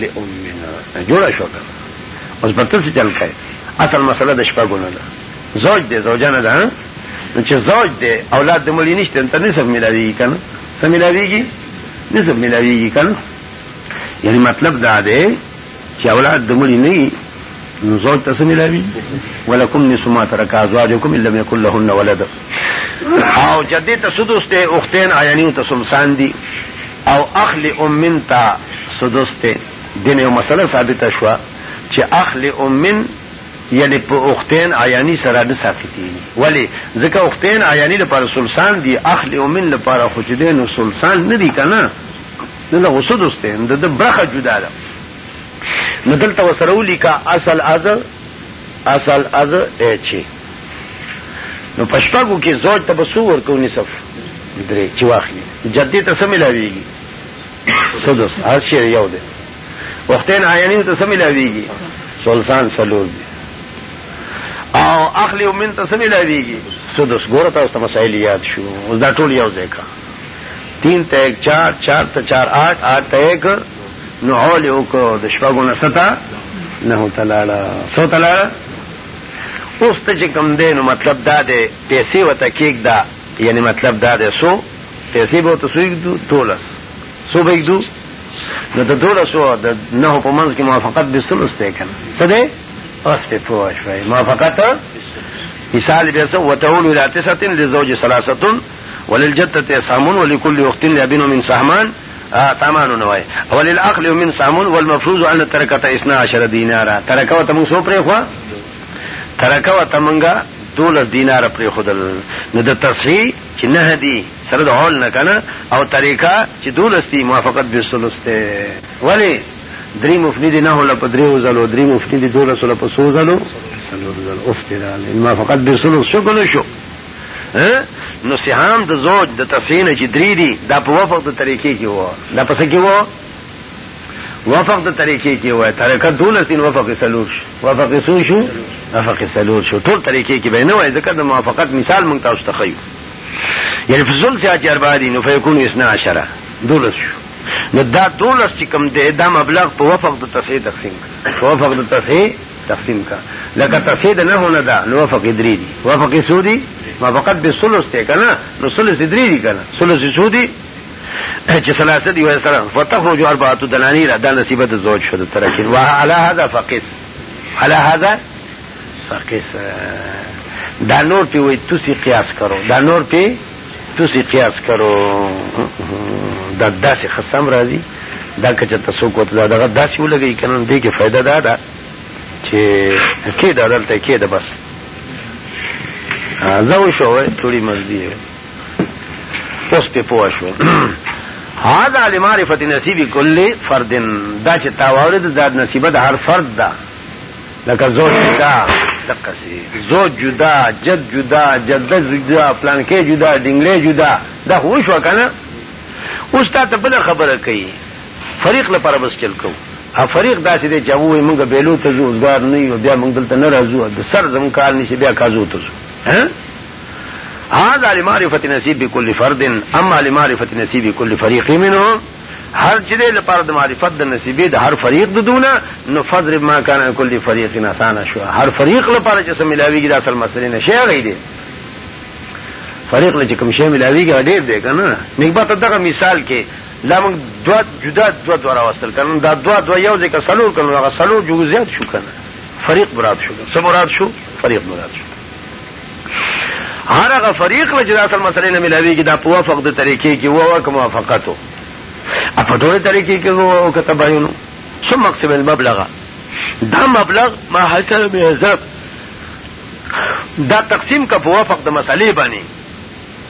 لامنا جوړه شو کنه اوس په تاسو چل کای اصل مسله د شپه ګونه ده زوج دې زوجانه ده نو چې زوج دې اولاد د ملي نشته ته نسب ملاوي کنه سم ملاويږي نسب ملاويږي کنه یعنی مطلب دا دی چې اولاد د ملي نه نو زوج ته سم ملاوي ولکم نسما ترک ازواجکم الا يكن لهن ولد او جدي تسدس ته اختين عيانيو تسمسان دي او اخل امن تا سدس ته دین یو مسله ثابته شو چې اخل امن یعنی په اختین عیانی سره نه ثابتي ولی ځکه اختین عیانی لپاره سلسان دی اخل امن لپاره خو چې دین سلسان نه دی کنه نه له سدس ته د برخه جدا ده نو دلته وسره ولیکا اصل از اصل از اچي نو پشپاګو کې زوج ته بسو ورکو نصف درې چې واخلي جدي ته سم ملاويږي سدس هر شی یو دی وختین عینی ته سم ملاويږي سلطان سلور دی او اخلی ومن ته سم ملاويږي سدس ګوره تاسو ته مسائل یاد شو اوس دا ټول یو ځای کا تین ته 1 4 4 ته 4 8 8 ته 1 نو اول یو کو د شپږو نه ستا نه تلاړه سو تلاړه اوس ته چې کوم دی نو مطلب دا دی پیسې ورته کېږده یعنې مطلب دا دی څو پیسې به ورته څو ږدو دولس څو به ږدو نو د دولسو د نهو په منځ کې موافقت به ثلث دی که نه څه دی اوس پې پوه شوئ موافقت مثال بیا څه وتعول الى تسعة لزوج ثلاثة وللجدة سهمون ولكل أخت لأبن من سهمان اه تامانو نه وای اول العقل من سامون والمفروض ان ترکت 12 دینارا ترکو ته موږ سو پرې خو ترکو ته موږ دول دینار پرې خودل نو د تصحیح چې نه دی سره د اول نه کنه او طریقه چې دولستی موافقت به سلسته ولی درې مفنی دي نه ولا په درې زلو درې مفنی دي دولس ولا په سو زلو سلو زلو اوفتراله موافقت به سلسته شو کنه شو نو سهام د زوج د تفین چې درې دي دا په وفق د طریقې کې وو دا پس کې وو وفق د طریقې کې وو طریقه دولس دین وفق سلور شو وفق سو شو وفق سلور شو ټول طریقې کې به نه وای ځکه د موافقت مثال مونږ تاسو ته خیو یعنی په ځل چې اچار باندې نو فیکون 12 دولس شو نو دا دولس چې کم دی دا مبلغ په وفق د تصحیح تقسیم کړ په وفق د تصحیح تقسیم کا لکه تفسیر د نحو نه دا نو وفق درې دي وفق سودی ما فقط به ثلث ته کنه نو ثلث درې دي کنه ثلث سودی چې ثلاثه دی وای سره فتخرج اربعه دنانیر دا نصیبه د زوج شو د ترکین واه علی هذا فقس علی هذا فقس دا نور پی وای تسی قیاس کرو دا نور پی تاسو قیاس کرو دا داسې خصم راځي دا که چېرته څوک ورته دا دغه داسې ولګوي که نه دې کې فایده دا ده چې کېده دلته کېده بس زه وشوه ټولي مزدي اوس پې پوه شو هذا لمعرفت نصیب کل فرد دا چې تا واورید دا نصیبه د هر فرد ده لکه زوج جدا دقه سي زوج جدا جد جدا جده جدا پلان کې جدا ډنګلې جدا دا خو شو کنه اوس تا ته بل خبره کوي فريق لپاره بس چل کو ا فريق داسې دی چې هغه موږ بیلو ته روزګار نه یو بیا موږ دلته نه راځو د سر زمو کار نشي بیا کازو ته ځو ها هذا لمعرفة نصيب كل فرد أما لمعرفة نصيب كل فريق منهم هر چې دی لپاره د معرفت د نصیبې د هر فریق د دونه نو فضرب ما کان عن کل فریق آسانه شو هر فریق لپاره چې څه ملاویږي دا اصل مسلې نه شي هغه دی فریق له چې کوم شی ملاویږي هغه ډېر دی که نه نږبه ته دغه مثال کې دا موږ دوه جدا دوه دوه راوستل که نه دا دوه دوه یو ځای که څلور که نو هغه څلور جوګ زیات شو که نه فریق مراد شو څه مراد شو فریق مراد شو هر هغه فریق له جدا اصل مسلې نه ملاويږي دا په وفق د طریقې کې وو کوم موافقتو په ټول طریقې کې وو کته بایونو څو مقصد المبلغ دا مبلغ ما حاصل به حساب دا تقسیم کا په وفق د مسلې باندې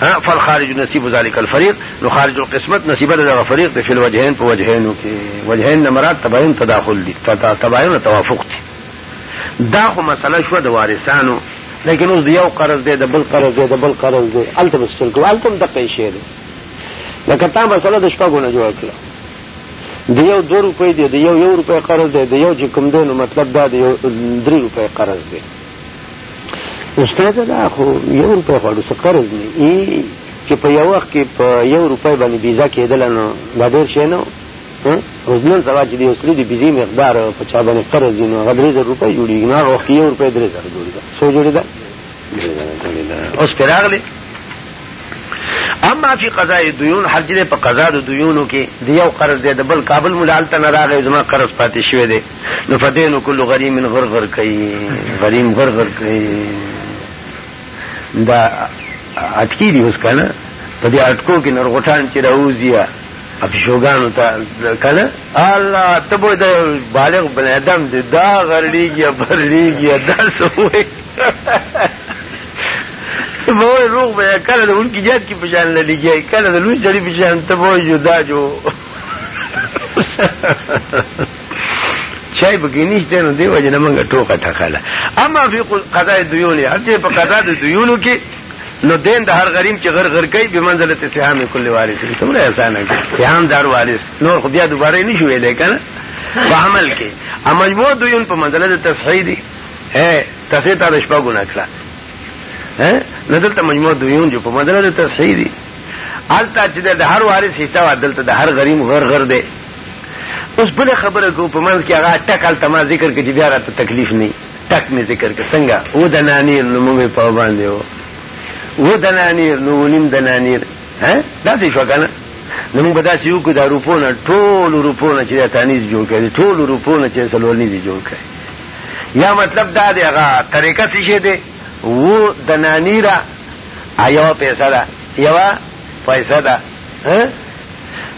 فالخارج نصیب ذلك الفريق نو خارج القسمت نصیب دغه فريق د فل وجهين په وجهينو کې وجهين نه مراد تباين تداخل دي تباين او توافق دي دا خو مسله شو د وارثانو لیکن اوس د یو قرض دی د بل قرض دی د بل قرض دی الته بس چل کوه الته د پیسې دی لکه تا مسله د شپږو نه جوړ کړه د یو دو روپۍ دی د یو یو روپۍ قرض دی د یو چې کوم دی نو مطلب دا د یو درې روپۍ قرض دی استاد دا خو یو روپۍ غواړو څه قرض نه ای چې په یو وخت کې په یو روپۍ باندې ویزا کېدل نو دا ډېر شی نه اوس نن سبا چې د اصلي د ویزې مقدار په چا باندې قرض دی نو هغه درې زره روپۍ جوړېږي نو هغه وخت یو روپۍ درې زره جوړېده څو جوړېده اوس پرې راغلې اما فی قضاء دیون هر چې په قضا د دیونو کې د یو قرض دی د بل کابل ملالته نه راغی زما قرض پاتې شوی دی نو پته نو کله غریم غر غر کوي غریم غر غر کوي دا اټکی دی اوس کنه په دې اټکو کې نرغټان چې راوځي اپ شوګانو ته کنه الله ته به د بالغ بن ادم دې دا غړډیږي برډیږي دا سوې به روغ به کله د اونکی جات کې پشان لګي کله د لوی جړي پشان ته به جدا جو چای بګی نشته نو دی وجه نه منګه ټوکا ټکاله اما فی قضاء دیونی هر چې په قضاء د دیونو کې نو دین د هر غریم چې غر غر کوي به منزله ته سهام کل وارث څومره احسان دی سهام دار وارث نور خو بیا دوباره نه شوې ده کنه په عمل کې ا مجموع دیون په منزله د تصحیح دی اے تصحیح ته د شپه ګنا کړه ها نزلته مجموع دیون جو په منزله د تصحیح دی الته چې د هر وارث حصہ دلته د هر غریم غر غر دی اوس بل خبره کو په منځ کې هغه ټکل تما ذکر کې بیا راته تکلیف نه ټک می ذکر کې څنګه و د نانیر نو موږ په باندې و و د نانیر نو ولیم د نانیر ها دا څه شو کنه نو موږ دا سیو کو دا روپونه ټول روپونه چې تانیز جوړ کړي ټول روپونه چې سلورنی دي جوړ کړي یا مطلب دا دی هغه طریقه څه شه دی و د نانیرا ایو پیسې دا یو پیسې دا ها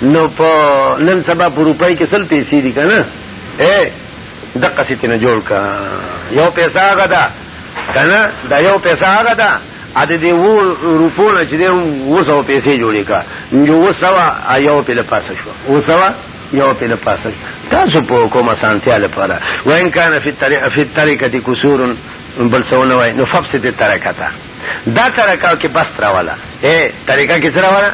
نو په نن سبا په روپۍ کې سل پیسې دي که نه اے دقه سې تېنه جوړ که یو پیسه هغه ده که نه دا یو پیسه هغه ده ا د دې وو روپو نه چې دی وو سو پیسې جوړې کا جو وو سوا یو په لپاسه شو وو سوا یو په لپاسه تاسو په کومه سانتیا لپاره وین کان فی الطریق فی الطریقه کسور بل څونه وای نو فبسه دې ترکتا دا ترکاو کې بس راواله اے طریقه کې تر راواله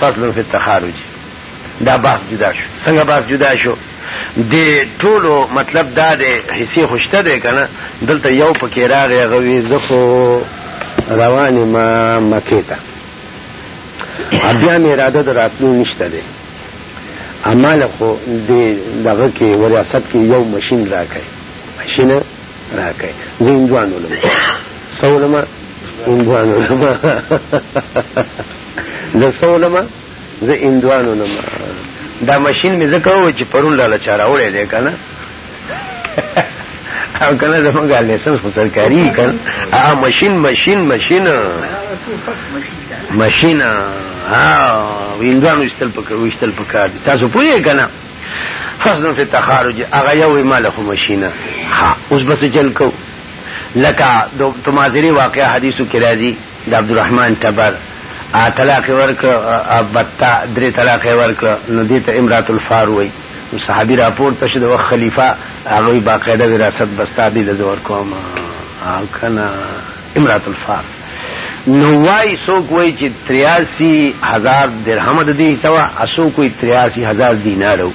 فصل فی التخارج دا بحث جدا شو څنګه بحث جدا شو د ټولو مطلب دا دی حصې خوشته دی کنه دلته یو پکې راغی هغه وی زه خو روان ما مکې ته بیا مې اراده د راتلو نشته دی اماله خو د دغه کې وراثت کې یو ماشین راکړي ماشین راکړي زه هندوان ولم څه ولم هندوان ولم زه څو نه ما زه اندوانو نه ما دا ماشين مې زه کوو چې پرون لاله چاره وړې دی کنه او کنه زمونږ لایسنس خو سرکاري کنه ا ماشين ماشين ماشين ماشين ها ویندانو استل پکې وشتل پکې تاسو پوهیږئ کنه فصل فی تخارج هغه یو مال خو ماشين ها اوس بس چل کو لکه د تمازری واقعا حدیثو کې راځي د عبدالرحمن ټبر ا طلاق ورکړ او بتا درې طلاق ورکړ نو دې ته امرات الفار وای نو صحابي راپور ته شد وخت خلیفہ هغه باقاعده وراثت بستا دې له زور کوم او کنه امرات الفار نو وای سو کوئی چې 83000 درهم د دې سوا اسو کوئی 83000 دینار وو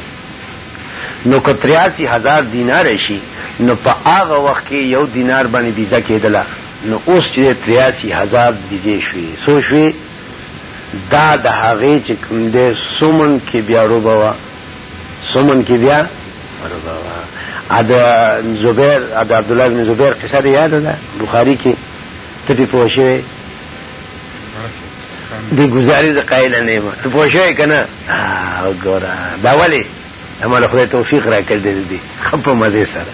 نو که 83000 دینار شي نو په هغه وخت کې یو دینار باندې بیزه کېدله نو اوس چې تریاسی هزار دیدې شوې سو شوې دا د هغې چې کوم دی سومن کې بیا روبه وه سومن کې بیا روبه وه د زبیر د عبدالله بن زبیر قصه دې یاده ده بخاري کې ته پې پوه شوې د ګزارې د قایله نه یم ته پوه شوې که نه ګوره دا ولې امال خدای توفیق را کړی دی دی خپ مزه سره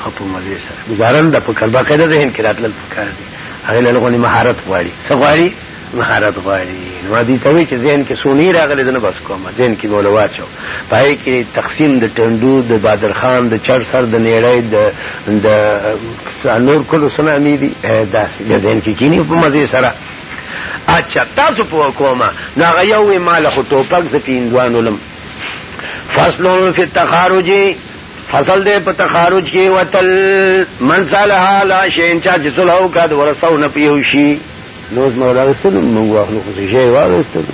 خپ مزه سره ګزارن د په کلبه قاعده ذهن کې راتلل پکار دی هغه له غوني مهارت غواړي څه غواړي مهارت غواړي نو دې ته وی چې ذهن کې سونی راغلی دنه بس کوم ذهن کې بوله واچو پای کې تقسیم د ټندو د بادر خان د چر سر د نیړې د د نور کلو سنا امیدي دا ذهن کې کینی په مزه سره اچھا تاسو په کومه دا غيو مال خو ټوپک ز پیندوانو لم فصلون فی التخارج فصل دې په تخارج کې وتل من صالحا لا شین چا چې سلو کا د ورسو نه پیو شي نو زما راغستل موږ واخلو خو شي واغستل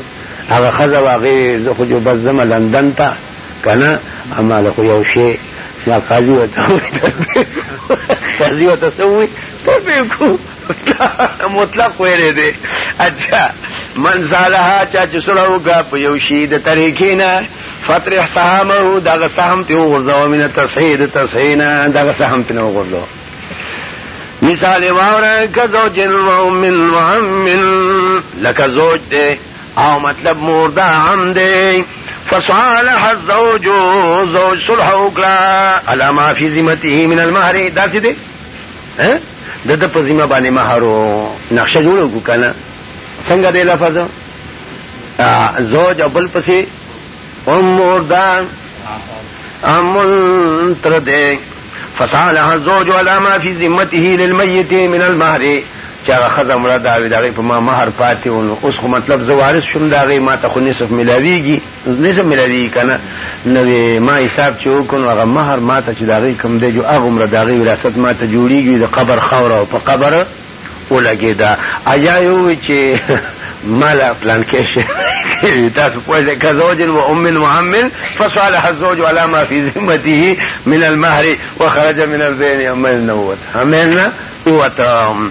هغه خزه واغې زه خو جو بس زما لندن ته کنه اما له خو یو شی یا قاضي وته قاضي وته سوي ته به کو مطلق ویلې دي اچھا من زالها چا چې سره وګا په یو شی د طریقې نه فترح سهامه دغه سهم ته وغورځو مینه تصحیح د تصحیح نه دغه سهم ته وغورځو مثال واوره کزو جن و امن و امن لکه زوج دی او مطلب مور دا هم دی فصالح الزوج زوج صلح وکړه علامه فی ذمته من المهر دا څه دی ها د د په ذمہ باندې مہرو نقشه جوړو کو کنه څنګه دی لفظ زوج ابل پسې ام مردان امن تر دې فصالح الزوج ولا ما في ذمته للميت من المهر چې هغه خزه مړه دا وي دا په ما مہر پاتې ونه اوس خو مطلب زوارث شوم دا غي ما ته خو نصف ملاويږي نشه ملوي کنه نو ما حساب چې وکړو نو هغه مہر ما ته چې دا غي کم دی جو هغه عمر دا غي وراثت ما ته جوړیږي د قبر خور او په قبر ولګي دا ایا یو چې مال پلان کې شي تاسو په دې کې زوج او ام محمل فصالح الزوج على ما في ذمته من المهر وخرج من البين من نوت همنا وتام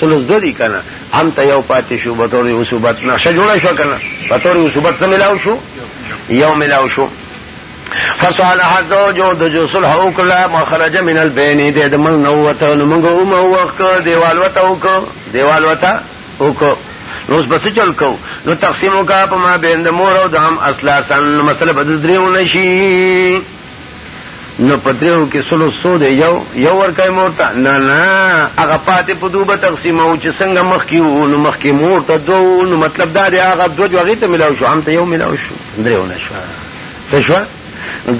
سلوس دو دی کنه هم ته یو پاتې شو به تورې وصوبت نقشه جوړه شو کنه به تورې وصوبت څه ملاو شو یو ملاو شو فصال حزو جو د جو صلح او کلا مخرج من البین دې د من نو وته نو موږ او مو وخت دیوال وته او کو دیوال وته او کو نو بس چل کو نو تقسیمو کا په ما بین د مور او د هم اصلاسن مسله بدل دریو نشي نو پتریو کې سلو سو دی یو یو ورکای مورتا نه نه هغه پاتې په دوبه تقسیم او چې څنګه مخ کې وو نو مخ کې مورتا دو نو مطلب دا دی هغه دوه جوغې ته ملاو شو هم ته یو ملاو شو درېو نه شو څه شو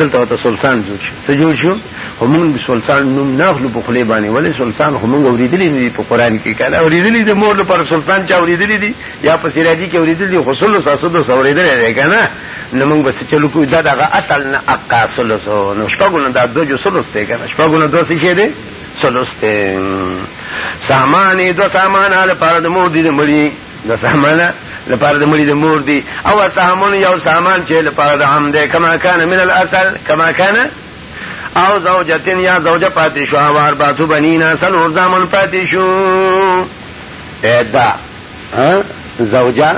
دلته ته سلطان جوړ شو څه جوړ شو همون سلطان نوم ناخلو په خلی باندې ولی سلطان همون اوریدلی نه په قران کې کله اوریدلی د مور لپاره سلطان چا اوریدلی دي یا په سراجی کې اوریدلی خو سلو ساسو د اوریدلی دی کنه نو موږ به چلو کو دا دغه اصل نه اقا ثلث نو شپږو نه دا دوجو ثلث دی کنه شپږو نه دوه څه دی ثلث دی سامان دو سامان ال پر د مور دي د مړي د سامان لپاره د مړي د مور دي او سامان یو سامان چې لپاره د عام دی کما کان من الاصل کما کان او زوجتین یا زوجه پاتې شو او اربعه بنینا سلور زامن پاتې شو ادا زوجه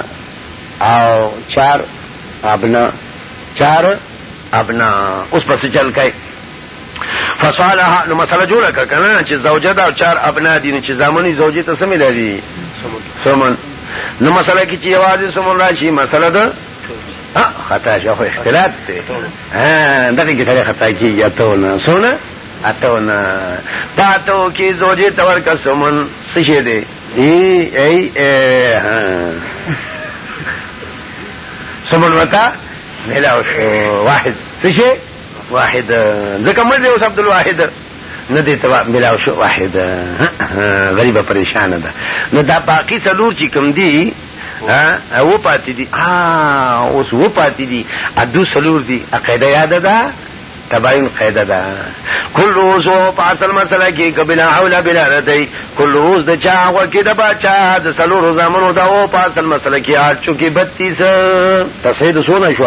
او چار ابنا چار ابنا اوس پس چل کای فصالح نو مسله جوړه ک کنه چې زوجه دا چار ابنا دي چې زامنې زوجې ته سمې لري سمن نو مسله کې چې आवाज سمون راشي مسله ده خطا شو خو اختلاط ته ها دغه کې سره خطا کیږي اته نه سونه اته نه پاتو کې زوجې تور کا سمن څه شه دي ای ای ای ها سمون وتا ملاو شو واحد څه شي واحد ځکه مړ دی اوس عبد الواحد نه دې تبا ملاو شو واحد غریبه پریشان ده نو دا باقی څلور چې کم دي ها و پاتې دي ها اوس و پاتې دي ادو څلور دي عقیده یاد ده تباین قاعده ده کل روز او په اصل مسله کې قبلا حول بلا ردی کل روز د چا هغه کې د بچا د سلور زمونو دا او په اصل مسله کې اټ چونکی 32 تصحیح د سونه شو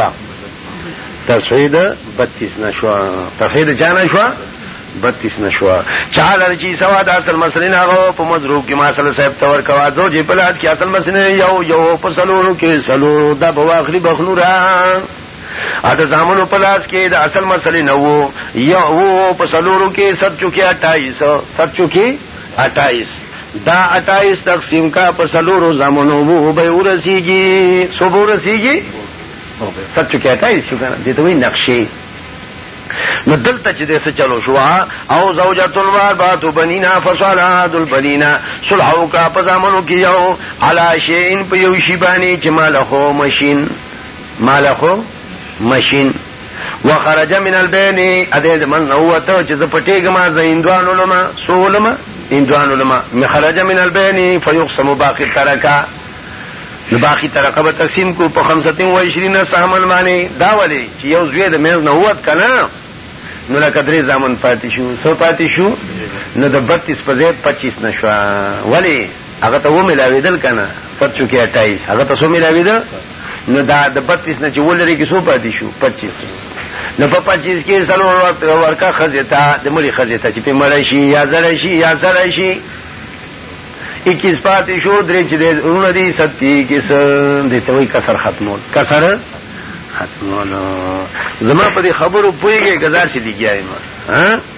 تصحیح د 32 نشو تصحیح د جانا شو 32 نشو چاله چې سوا د اصل مسله نه هغه په مدرو کې مسله صاحب تور کوا دو چې په لات کې اصل مسله یو یو په سلورو کې سلورو د بواخري بخنورا ا د زامنو په لاس کې د اصل مسلې نه وو یا وو په سلورو کې سب چوکي 28 سب چوکي 28 دا 28 تقسیم کا په سلورو زامنو وو به ورسیږي صبح ورسیږي سب چوکي 28 شو کنه دې ته وی نقشې نو دلته چې دې څه چلو شو او زوجۃ الواربات بنینا فصالحات البنینا صلحو کا په زامنو کې یو علا شین په یو شی باندې چې مال خو ماشین مالخو ماشین وخرج من البين اده د من نوته چې ز پټېګم ز اندوان علماء سو علماء اندوان علماء مخرج من البين فيقسم باقي ترکا نو باقی ترقه به تقسیم کو په 25 سهمن باندې دا ولی چې یو زوی د میز نه ووت کنه نو لکه درې ځامن پاتې شو سو پاتې شو نو د 32 په ځای 25 نشو ولی هغه ته وملاویدل کنه پر چوکي 28 هغه ته سو ملاویدل نو دا د 32 نه چې ولري کې سو پاتې شو 25 نو په 25 کې سلو ورکا خزیتا د مړي خزیتا چې په مړ شي یا زړ شي یا سړ شي 21 پاتې شو درې چې د ورونه دي 27 کې سم دي ته وي کسر ختمول کسر ختمول زما په خبرو پويږي غزا شي دي ګیایم ها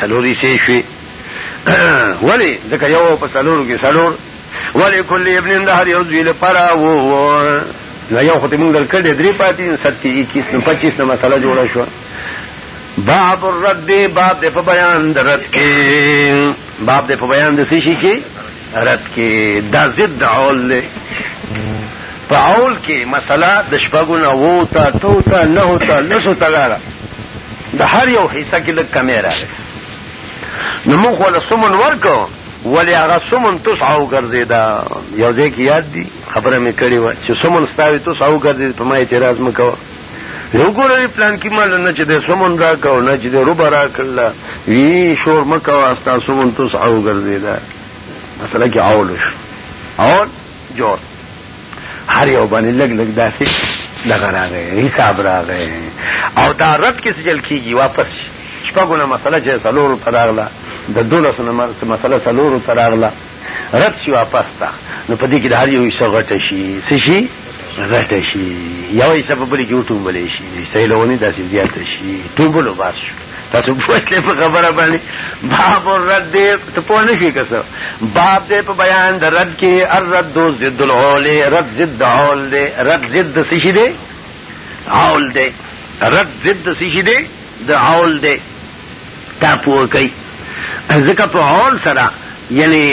سلور حصے شوی ولی ځکه یو په سلور کې سلور ولی کل ابن د هر یو ځوی لپاره وو نو یو خو موږ درکړ درې پاتې سرتي 21 نو 25 نو مسله جوړه شو باب الرد باب د په بیان درت کې باب د په بیان د سشي کې رد کې دا ضد عول دی په عول کې مسله د شپږو نه وو ته تو ته نه ته لسو ته لاړه د هر یو حصہ کې لږ کمی راغی نو موږ ولا سمن ورکو ولی هغه سمن تسعو ګرځیدا یو ځای کې یاد دي خبره مې کړې و چې سمن ستاوي تسعو ګرځید په ما اعتراض مکو یو ګورې پلان کې مال نه چې د سمون راکاو نه چې د روبا راکړل وی شور مکو استا سمون تاسو او ګرځیدا مسله کې اول شو اول جوړ هر یو باندې لګ لګ داسې دغه راغی حساب راغی او دا رد کې سجل کیږي واپس شپږونه مسله چې سلورو تراغله د دولس نمبر مسله سلورو تراغله رد شي واپس تا نو پدې کې د هر یو حصہ غټه شي څه شي غټه شي یو حصہ په بل کې وټومبل شي سیلونی داسې زیات شي ټوبلو باس شو تاسو پوښتنه په خبره باندې باب الرد ته په نه شي کسو باب دې په بیان د رد کې الرد ضد العول رد ضد عول دې رد ضد څه شي دې عول دې رد ضد څه شي دې د عول دې تا پوه کوي ځکه په عول سره یعنی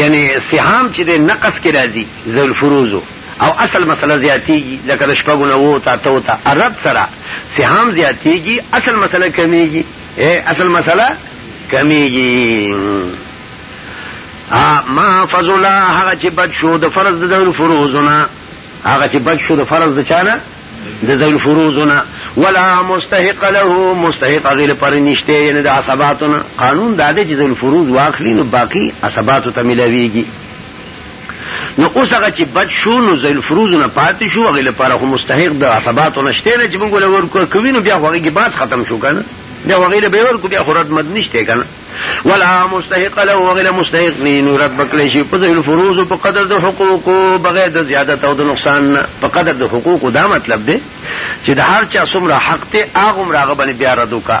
یعنی سهام چې د نقص کې راځي ذل فروزو او اصل مسله زیاتیږي لکه د شپږو نه وو ته اتو ته عرب سره سهام زیاتیږي اصل مسله کمیږي اصل مسله کمیږي ما فضلا هغه چې بد شو د فرض د ذوال فروزونه هغه چې بد شو د فرض د چانه د ذوال فروزونه ولا مستحق له مستحق غیر پر نشته یعنی د عصباتونه قانون دا دی چې ذوال فروز واخلي نو باقی عصباتو ته ملويږي نو اوس هغه چې بد شو نو ذل فروز نه پاتې شو هغه لپاره خو مستحق د عصبات نشته نه چې موږ له ورکو کوي نو بیا هغه کې بعد ختم شو کنه بیا هغه له به ورکو بیا خرد مد نشته کنه ولا مستحق له هغه مستحق نه نو رد بکلی شي په ذل فروز په قدر د حقوق بغیر د زیادت او د نقصان نه په قدر د حقوق دا مطلب دی چې د هر چا څومره حق ته هغه مرغه باندې بیا ردو کا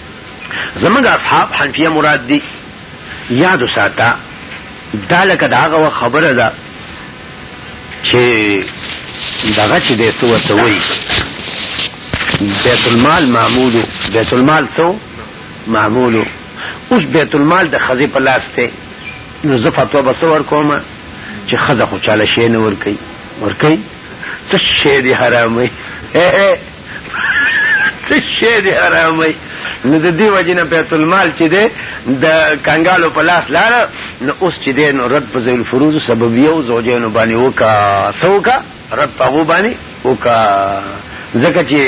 زمونږ اصحاب حنفیه مراد دي یاد وساته دا لکه دا هغه خبره ده چې دغه چې د تو وسوي بیت المال معمول بیت المال تو معمول اوس بیت المال د خزي په لاس ته نو زه فتوا بسور کوم چې خزه خو چاله شي نه ور کوي ور کوي څه شي دي حرامي څه دی حرامي نو د دې وجنه بیت المال چې دی د کانګالو په لاس لار نو اوس چې دی نو رد په ذل فروز سبب یو زوجین باندې وکا سوکا رد په غو باندې وکا ځکه چې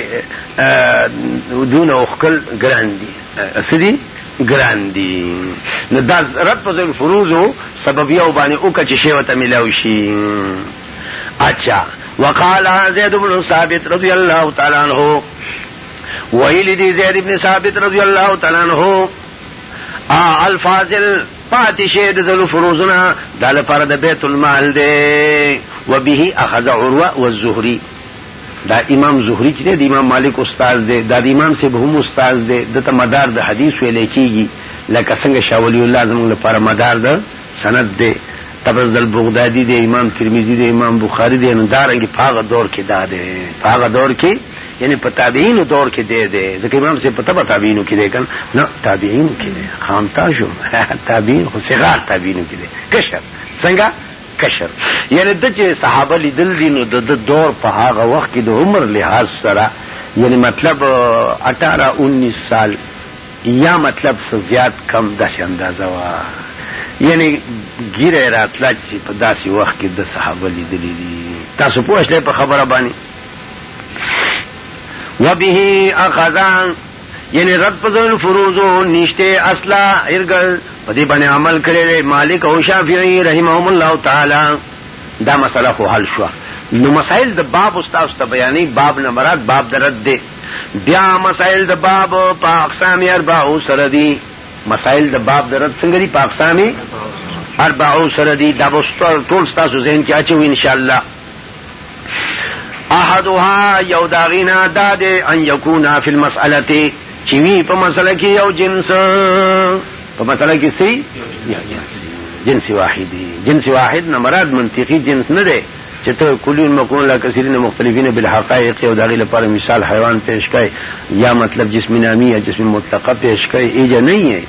دون او خپل ګران دي سدي ګران دي نو دا رد په ذل فروز سبب یو باندې وکا چې شی وته ملاوي شي اچھا وقال زید بن ثابت رضی اللہ تعالی عنہ ویل دی زید بن ثابت رضی اللہ تعالی عنہ ا الفاضل پاتې شي د ذل فروزنا د لپاره د بیت المال دی وبه اخذ عروه والزهري دا امام زهري چې د امام مالک استاد دی دا د امام سیب هم استاد دی د ته مدار د حدیث ویل کیږي لکه څنګه شاولی الله زموږ لپاره مدار د سند دی تبرز دل بغدادی دی امام ترمیزی دی امام بخاری دی نو دارنګ په هغه دور کې دا دی په هغه دور کې یعنی په تابعینو دور کې دی دی ځکه امام سے پتہ پتا بینو کې دی کنه نه تابعینو کې دی خام تاجو تابعین خو صغار تابعینو کې دی کشر څنګه کشر یعنی د چې صحابه لیدل دي نو د دور په هغه وخت کې د عمر لحاظ سره یعنی مطلب 18 19 سال یا مطلب څه زیات کم داسې اندازه وه یعنی ګیره راتله چې په داسې وخت کې د صحابه لیدلي دي تاسو پوه شئ په خبره باندې وبه اخذان یعنی رد په ځول فروزو نشته اصلا ارګل په دې باندې عمل کړي مالک او شافعي رحمهم الله تعالی دا مسله خو حل شو نو مسائل د باب استاد ته بیانې باب نه مراد باب درد دی بیا مسائل د باب په اقسام اربعو سره دي مسائل د باب د رد څنګه دي په اقسام اربعو سره دي دا بوستر ټول تاسو ذهن کې اچو ان شاء الله احدها یو داغینا داد ان یکونا فی المسئله چې وی په مسله کې یو جنس په مسله کې سي جنس واحد جنس واحد نه مراد منطقي جنس نه دی چې ته کلین مکون لا کثیرین مختلفین بالحقائق او داغی لپاره مثال حیوان پیش کړي یا مطلب جسم نامی یا جسم مطلقه پیش کړي ایجا نه یې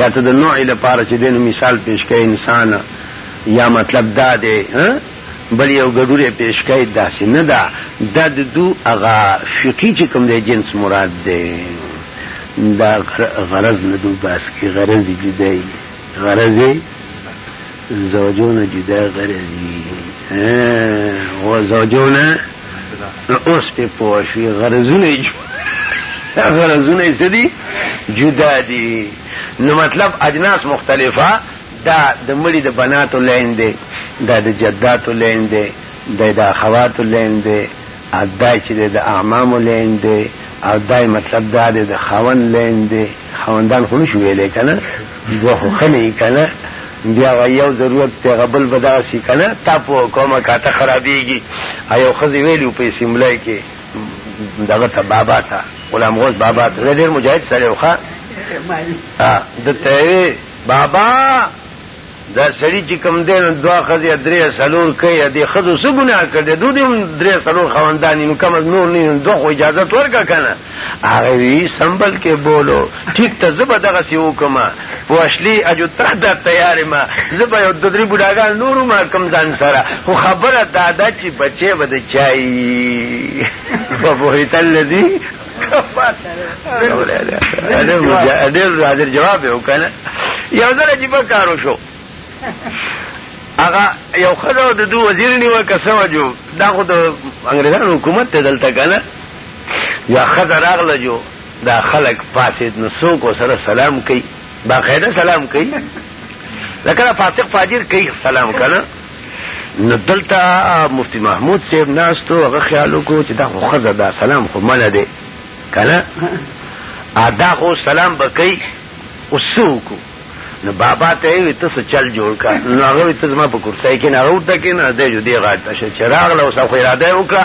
یا ته د نوع لپاره چې دین مثال پیش کړي انسان یا مطلب دا دی بل یو ګډوره پیش کړي داسې نه دا د دو هغه فقہی چې کوم دی جنس مراد دی دا غرض نه دوه بس کې غرض دی دی غرضی زوجونه جدا غرضی او زوجونه اوس په پوښي غرضونه غرضونه څه دي جدا دي نو مطلب اجناس مختلفه دا د مړي د بناتو لین دی دا د جداتو لین دی دا د اخواتو لین دی او دا چې د اعمامو لین دی او دا مطلب دا د خاون لین دی خواندان خو نشو ویلې کنه دوه خو خنه کنه بیا یو ضرورت ته غبل بدا شي کنه تا په کومه کاته خرابېږي ایو خزي ویلو په سیملای کې دغه ته بابا تا غلام غوث بابا ته ډېر مجاهد سره وخا ها د ته بابا دا سړی چې کم دی نو دوا ښځې درې څلور کوي دې ښځو څه ګناه کړې دوی دې هم درې څلور خاوندانې نو کم از نور نه دوه خو اجازت ورکړه که نه هغه وي سمبل کې بولو ټیک ته زه به دغسې وکړم په اصلي اجو ته دا تیار یم زه به یو دوه درې بوډاګان نور هم کم ځان سره خو خبره دا ده چې بچی به د چای وبهت الذي ډېر حاضر جواب یې وکړ یو ځل عجیب کار وشو هغه یو خدای د دوه وزیر نیو کسو جو دا خو د انګریزانو حکومت ته دلته کنه یا خدای راغله جو دا خلق پاسید نو سو کو سره سلام کوي باقاعده سلام کوي لکه فاسق فاجر کوي سلام کنه نو دلته مفتی محمود صاحب ناستو هغه خیال وکړو چې دا خو خزه دا سلام خو منه دی کنه ادا خو سلام بکئی اسو کو نو بابا ته وی ته چل جوړ کا نو هغه ته زما په کرسۍ کې نه راوته کې نه دی جو دی غاټه چې چراغ له اوسه خو اراده وکړه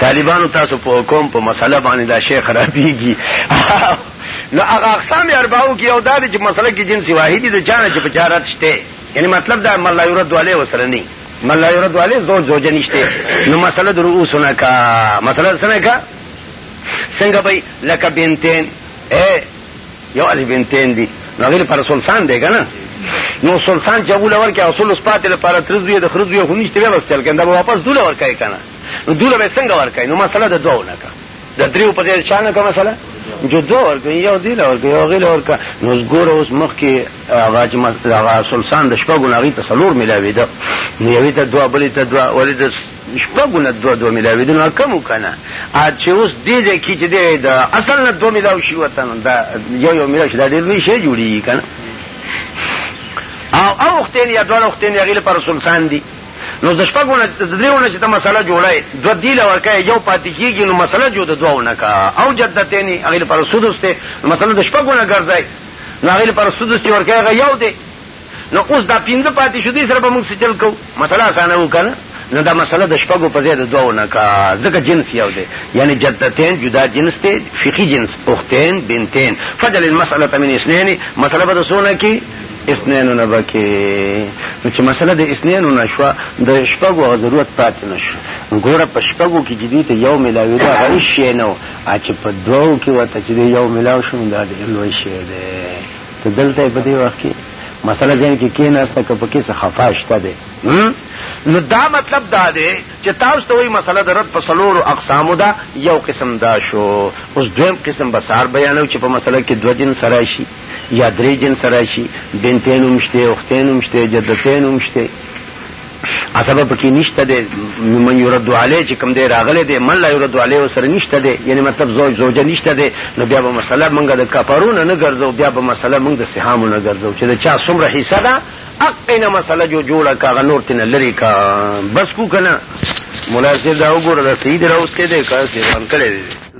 طالبانو تاسو په حکم په مسله باندې دا شیخ رابیږي نو هغه اقسام ارباو کې او دا چې مسله کې جنس واحدی د چانه چې بچارت شته یعنی مطلب دا مله یرد والے وسره نه مله یرد والے زو زو جنشته نو مسله درو اوسنه کا مسله سنه کا څنګه به لکه بنتین اے یو الف بنتین دی نو غیر پر سلطان دی کنه نو سلطان چې ابو لور کې اصل اوس پاتې لپاره ترزوی د خرزوی خو نشته بیا بس چل کنده واپس دوله ور کوي کنه نو دوله به څنګه ور کوي نو مسله د دوه نه کا د دریو په دې شانه کوم مسله جو دوه ور کوي یو دی لور کوي یو غیر ور کوي نو ګوره اوس مخ کې هغه چې مسله هغه سلطان د شپږو نغی ته سلور ملاوي ده نو یوی ته دوه بلې ته دوه ولې شپږو نه دوه دوه ملاوېدل نو کم وکنه چې اوس دې ځای کې چې دی د اصل نه دوه ملاو شي ورته نو دا یو یو ملاو شي دا ډېر لوی شی جوړېږي که نه او او وختین یا دواړه وختین هغې لپاره سلطان دي نو د شپږو نه د درېو نه چې ته مسله جوړه یې دوه دي له ورکه یو پاتې کېږي نو مسله جو د دوو نه کا او جدتین هغې لپاره سدس دی نو مسله د شپږو نه ګرځی نو هغې لپاره سدس چې ورکه هغه یو دی نو اوس دا پینځه پاتې شو دي سره به موږ څه چل کوو مسله اسانه وکنه نو دا مسله د شپږو په ځای د دوو نه کا ځکه جنس یو دی یعنی جدتین جدا جنس دی فقهي جنس اختین بنتین فجل المسأله من اثنين مسله به سونه کی اثنين نه بکی نو چې مسله د اثنين نه شو د شپږو ضرورت پاتې نشو ګوره په شپږو کې جدي ته یو ملاوي دا غوښ شي نو چې په دوو کې وته چې یو ملاو شوم دا د لوی شي دی ته دلته په دې وخت کې مسله ځین کې کې نه څه په کې څه خفا شته ده نو دا مطلب دا دی چې تاسو ته وایي مسله د رد په سلور اقسام ده یو قسم دا شو اوس دویم قسم بسار بیانو چې په مسله کې دو جن سره شي یا درې جن سره شي بنتین هم شته اختین هم شته جدتین هم شته عصبه پکې نشته دی من يرد عليه چې کوم دی راغلی دی من لا يرد عليه وسره نشته دی یعنی مطلب زوج زوجه نشته دی نو بیا به مسله موږ د کفارونه نه ګرځو بیا به مسله موږ د سهامو نه ګرځو چې دا چا څومره حصہ ده اقینه مسله جو جوړه کاغه نور تنه لري کا بس کو کنه ملازم دا وګوره دا صحیح دی راوستي دی کا څه ځان کړی دی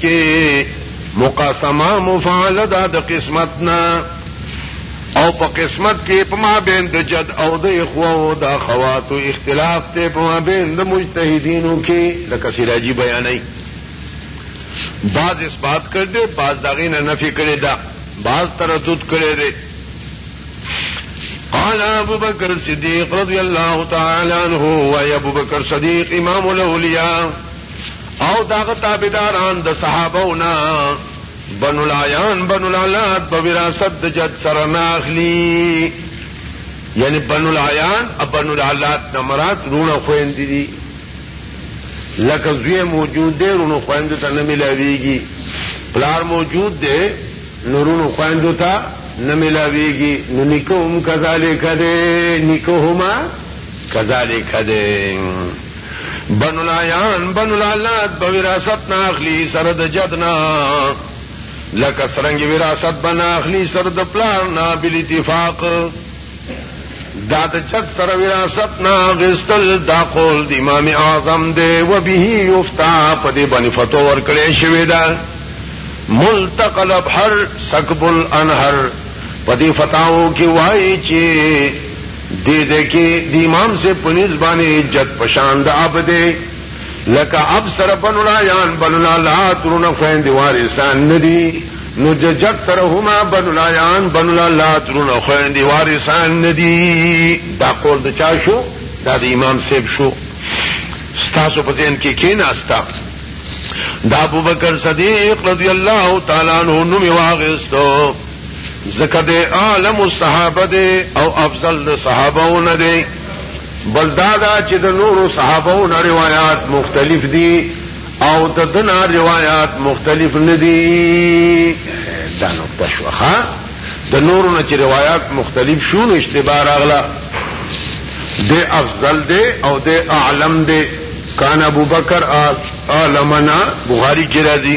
کې مقسمه مفعله ده د قسمت نه او په قسمت کې په ما بین د جد او د اخوه او د اخوات اختلاف ته په ما بین د مجتهدینو کې لکه سراجی بیانای بعض اثبات کړ دې بعض دغه نه نفي کړي دا بعض تردد کړي دې قال ابو بکر صدیق رضی الله تعالی عنہ و ابو بکر صدیق امام الاولیاء او داغه تابعداران د صحابهونه بنو العیان بنو العلات په وراثت د جد سره ناخلی یعنی بنو العیان او بنو العلات نه مراد رونه خويند دي لکه زوی موجود دی رونه خويند ته نه ملاويږي پلار موجود دی نورونو خويندو ته نه ملاويږي نو نکو هم کذالک ده نکو هما کذالک ده بنو العیان بنو العلات په وراثت نه اخلي سره د جدنا لکه څنګه وراثت بنا اخلي سره د پلان نه بل اتفاق دا د چت سره وراثت نه غستل دا قول د امام اعظم دی و به یفتا په دې باندې فتو ور کړې شوې ده ملتقل بحر سکب الانهر په دې فتاو کې وایي چې دې دې کې د امام سے پنځ باندې عزت پشان د اب دې لکه اب سره بنولا یان بنولا لا ترونه خويند وارثان ندي نو د جت ترهما بنولا یان بنولا لا ترونه خويند وارثان ندي دا قول د چا شو دا د امام سیب شو ستاسو په ذهن کې کیناستا دا ابو بکر صدیق رضی الله تعالی عنہ نو واغستو ځکه د عالم الصحابه دی او افضل د صحابهونه دی بل دا دا چې د نورو صحابهونو روایت مختلف دي او د دنا روایت مختلف نه دي دا نو پښوخه د نورو نه چې روایت مختلف شو نو اشتباه راغله د افضل دی او د اعلم دی کان ابو بکر عالمنا بخاری کی راځي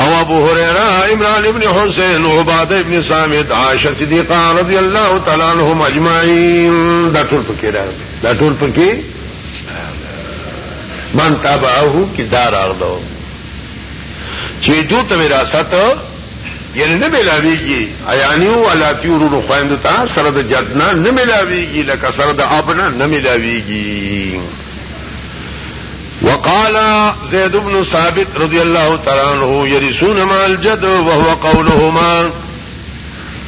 او ابو هريره عمران ابن حسين عباده ابن صامت عائشه صديقه رضي الله تعالى عنهم اجمعين دا ټول پکې راغلي دا ټول پکې من تابعه کی دار اغلو چې دو ته وراثت یعنی نه ملاویږي ایانیو ولا تیورو نو خويند تا سره د جدنا نه ملاویږي لکه سره د ابنا نه ملاویږي وقال زيد بن ثابت رضي الله تعالى عنه يرثون مع الجد وهو قولهما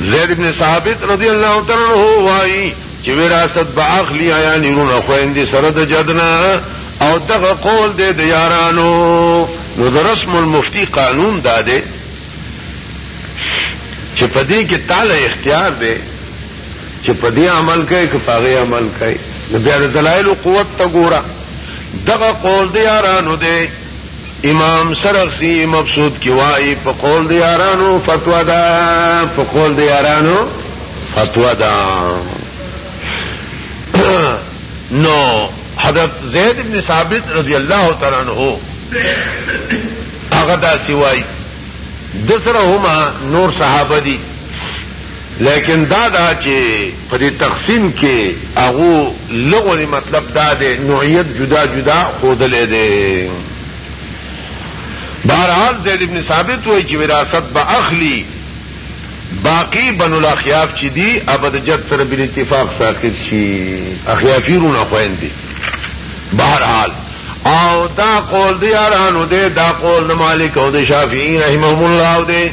زيد بن ثابت رضي الله تعالى عنه واي چې وراثت به اخلي یا نیرونه خويندې سره د جدنا او دغه قول دې د یارانو نو د رسم المفتی قانون دا دی چې په دې کې تعالی اختیار دی چې په دې عمل کوي که په هغې عمل کوي نو بیا د دلایلو قوت ته ګوره دغه قول د یارانو دی امام سرخسی مبسوط کی وائی پا قول دی یارانو فتوہ دا پا قول دی یارانو فتوہ دا نو حضرت زید بن ثابت رضی اللہ تعالی عنہ هغه دا سیوای د سره هما نور صحابه دي لیکن دا دا چې په دې تقسیم کې هغه لغونی مطلب دا دی نوعیت جدا جدا خودلې دی بہرحال زید ابن ثابت وای چې وراثت به اخلي باقی بنو الاخیاف چې دی ابد جد تر بل اتفاق ساقط شي اخیافیرون اخوین دي بہرحال او دا قول دی ارانو دی دا قول د مالک او د شافعی رحمهم الله دی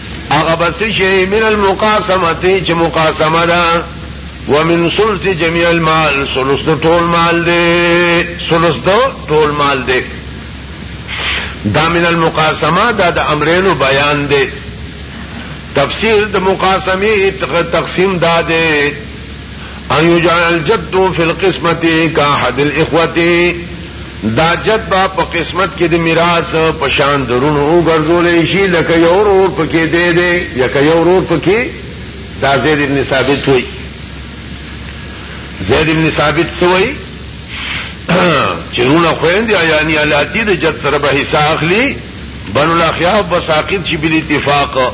هغه بس شي من المقاسمه چې مقاسمه ده ومن ثلث جميع المال ثلث ټول مال دی ثلث ټول مال دی دا من المقاسمه دا د امرینو بیان دی تفسیر د مقاسمه تقسیم دا دی ان یجعل الجد فی القسمت کا حد الاخوته دا جد با په قسمت کې د میراث په شان درونو وګرځولې شي لکه یو ورور پکې دی دی یا که یو ورور پکې دا زید ابن ثابت وای زید ابن ثابت څه وای چې رونه خويندې یعنی الاتی د جد سره به حساب اخلي بنو الاخیا بساقط شي بل اتفاق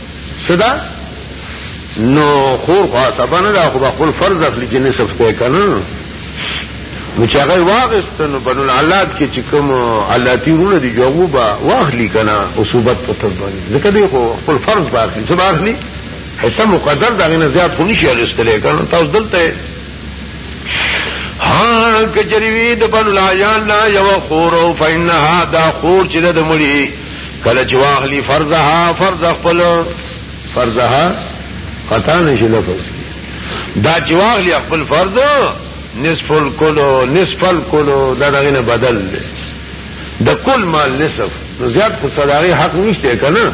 صدا نو خور خوا سبا نه دا خو به خپل فرض اخلي چې نصف ته کنه نو چې هغه واغست نو بنو العلات کې چې کوم الله تیرونه دي جوابا واخلي کنه او صوبت په تر باندې ځکه دی خو خپل فرض باخلي څه باخلي حصہ مقدر دا نه زیات خو نشي اغستلې کنه تاسو دلته ها کجریوی د بنو لایان نا یو خورو فینها دا خور چې د مړي کله چې واخلی فرضها فرض خپل فرضها قطع نشي لفظ دا چې واخلی خپل فرض نصف الکلو نصف الکلو دا دغه نه بدل دی د کل مال نصف نو زیات خو صداغي حق نشته کنه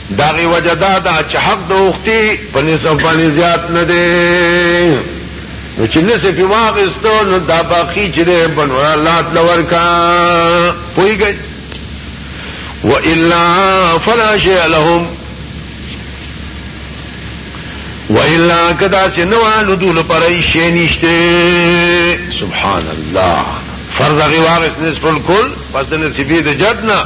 داغي وجه دا دا چې حق د اوختي په نسب باندې زیات نه دی نو چې نسب په واغستو نو دا باقی چې ده بنو الله لور کا پوي گئی و الا فلا شيء لهم و الا کدا چې نو انو دول پرې شي نشته سبحان الله فرض غي واغس نسب الكل پس د نسبې د جدنا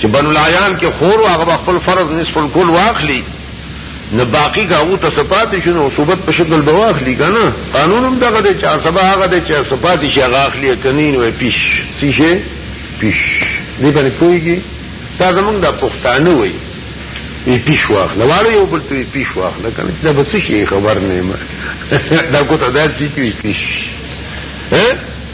چې بنو العیان کې خور هغه خپل فرض نصف الکل واخلي نه باقی کا او ته صفات شنو صوبت په شکل به واخلي کنه قانون هم دغه دی چې سبا هغه دی چې صفات شي هغه اخلي کنین وای پیش سی شي پیش دې باندې کویږي دا زمونږ د پښتانه وای ای پیش واخله واره یو بل ته پیش واخله کنه دا بس شي خبر نه ما دا کوته دا چې پیش ها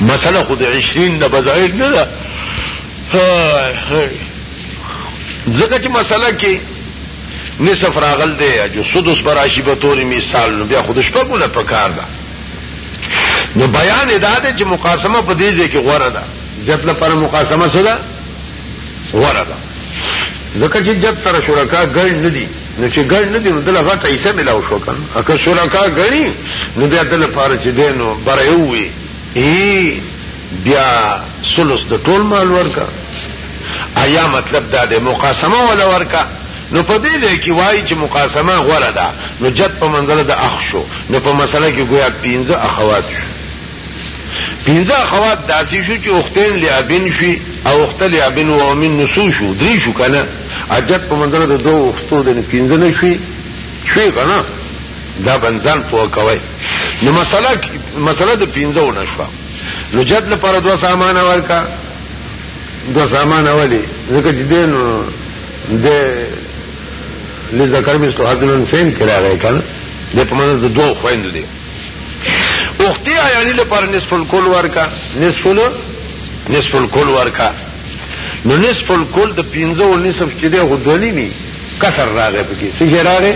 مسله خو د عشرین نه بظاهر نه ده ځکه چې مسله کې نصف راغل دی جو سدس براشي په تورې مثال نو بیا خو د شپږو نه پکار ده نو بیان ادا ده چې مقاسمه په دې ځای کې غوره ده جت لپاره مقاسمه څه ده غوره ده ځکه چې جت تر شرکا ګڼ نه دي نو چې ګڼ نه دي نو دله غټه حصه ملاو شو کنه اکه شرکا غني نو بیا دله پاره چې دینو بر یو وي ای بیا سلس د ټول مال ورکا ایا مطلب دا د مقاسمه ولا ورکا نو په دې دی کې وایي چې مقاسمه غوړه ده نو جد په منځله د اخ شو نو په مسله کې ګویا پینځه اخوات شو پینځه اخوات داسې شو چې اختین لابن شي او اختل ابن و امین نسو شو درې شو کنه اجت په منځره د دوه وختو د پنځه نه شوي شوي که نه دا بنځان پوه کوی نو مسله مسله د پنځه ونه شوه نو جد لپاره دوه سامان ورکا دوه سامان اولی ځکه چې دی نو د لذکر مثل حد الانسان کې راغی که نه د په منځ د دوه خویندو دی اختي عیالي لپاره نصف الکل ورکا نصف نصف الکل ورکا نو نصف الکل د پنځه او نصف چې دی خو دوه نیمي کسر راغی پکې څه شی راغی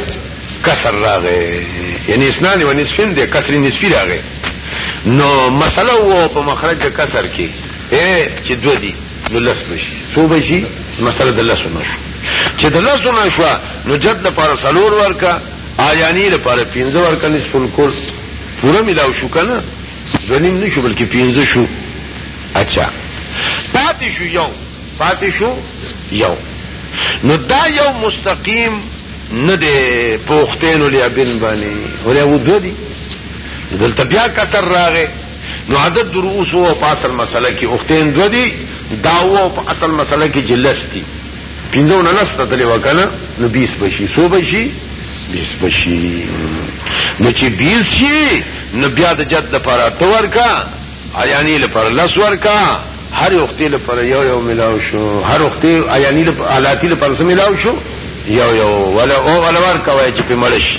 کسر راغی یعنی اسنان و نصفین دی کسر نصفي راغی نو مسله وو په مخرج د کسر کې چې دوه دي نو لس بشي څو بشي مسله د لسو نه شو چې د لسو نه شو نو جد لپاره څلور ورکا آیانی لپاره پنځه ورکا نصف الکل پوره ملاو شو کنه دونیم نشو بلکې پینځه شو اچھا پاتې شو یو پاتې شو یو نو دا یو مستقیم نه دی پوښتین ولې ابن باندې ولې و دوه دي دلته بیا کتر راغې نو عدد دروس او په اصل مسله کې اوختین دوه دي داو او په اصل مسله کې جلس دي پنځو نه لس ته تللی وه که نه نو بیس به شي څو به شي بیس به شي نو چې بیس شي نو بیا د جد لپاره اته ورکه ایانې لپاره لس ورکه هر وختې لپاره یو یو ملاو شو هر وختې ایانې لپاره حالاتي لپاره څه ملاو شو یو یو ولا او ولور کوي چې په مړ شي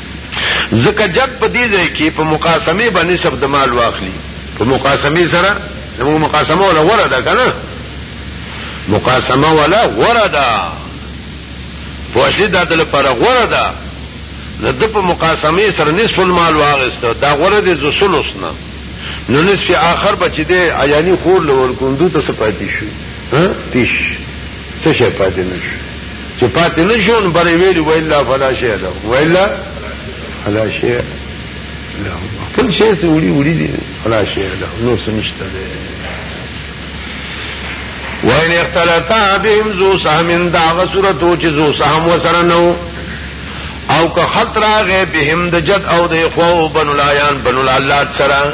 ځکه جب په دې ځای کې په مقاسمه باندې سب د مال واخلي په مقاسمه سره موږ مقاسمه ولا غره ده کنه مقاسمه ولا غره ده پوښي د دل پر غره ده نو د په مقاسمه سره نصف المال واغسته دا غره دي ز سلوس نه نو نصف اخر بچی دی عیانی خور لور کوندو ته سپاتی شو ها تیش څه شی پاتې نه شو چې پاتې نه شو نو بری ویل ویلا فلا شی له ویلا فلا شی له خپل شی سه وړي وړي دي فلا شی له نو سمشته ده وین اختلطا بهم زو سهمن داغه صورتو چې زو سهم وسره نو او که خطر راغې بهم د جد او د اخو بنو لایان بنو لالات سره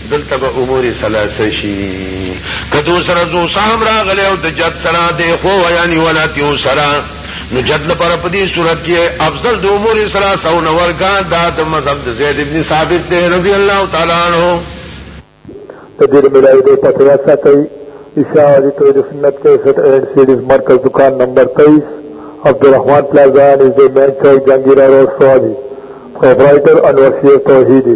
دلته به امور ثلاثه شي کدو سره زو سام راغله او د جد سره د خو یعنی ولاتیو سره نو جد لپاره په دې صورت کې افضل د امور ثلاثه او نور کا دا د مذهب د زید ابن ثابت دی رضی الله تعالی عنہ د دې ملایې د پتیا ساتي اشاعه د توحید سنت 61 اینڈ سیریز مرکز دکان نمبر 23 عبدالرحمن پلازان از د مین چوک جنگیرا روډ سوابي پرپرایټر انور شیر توحیدی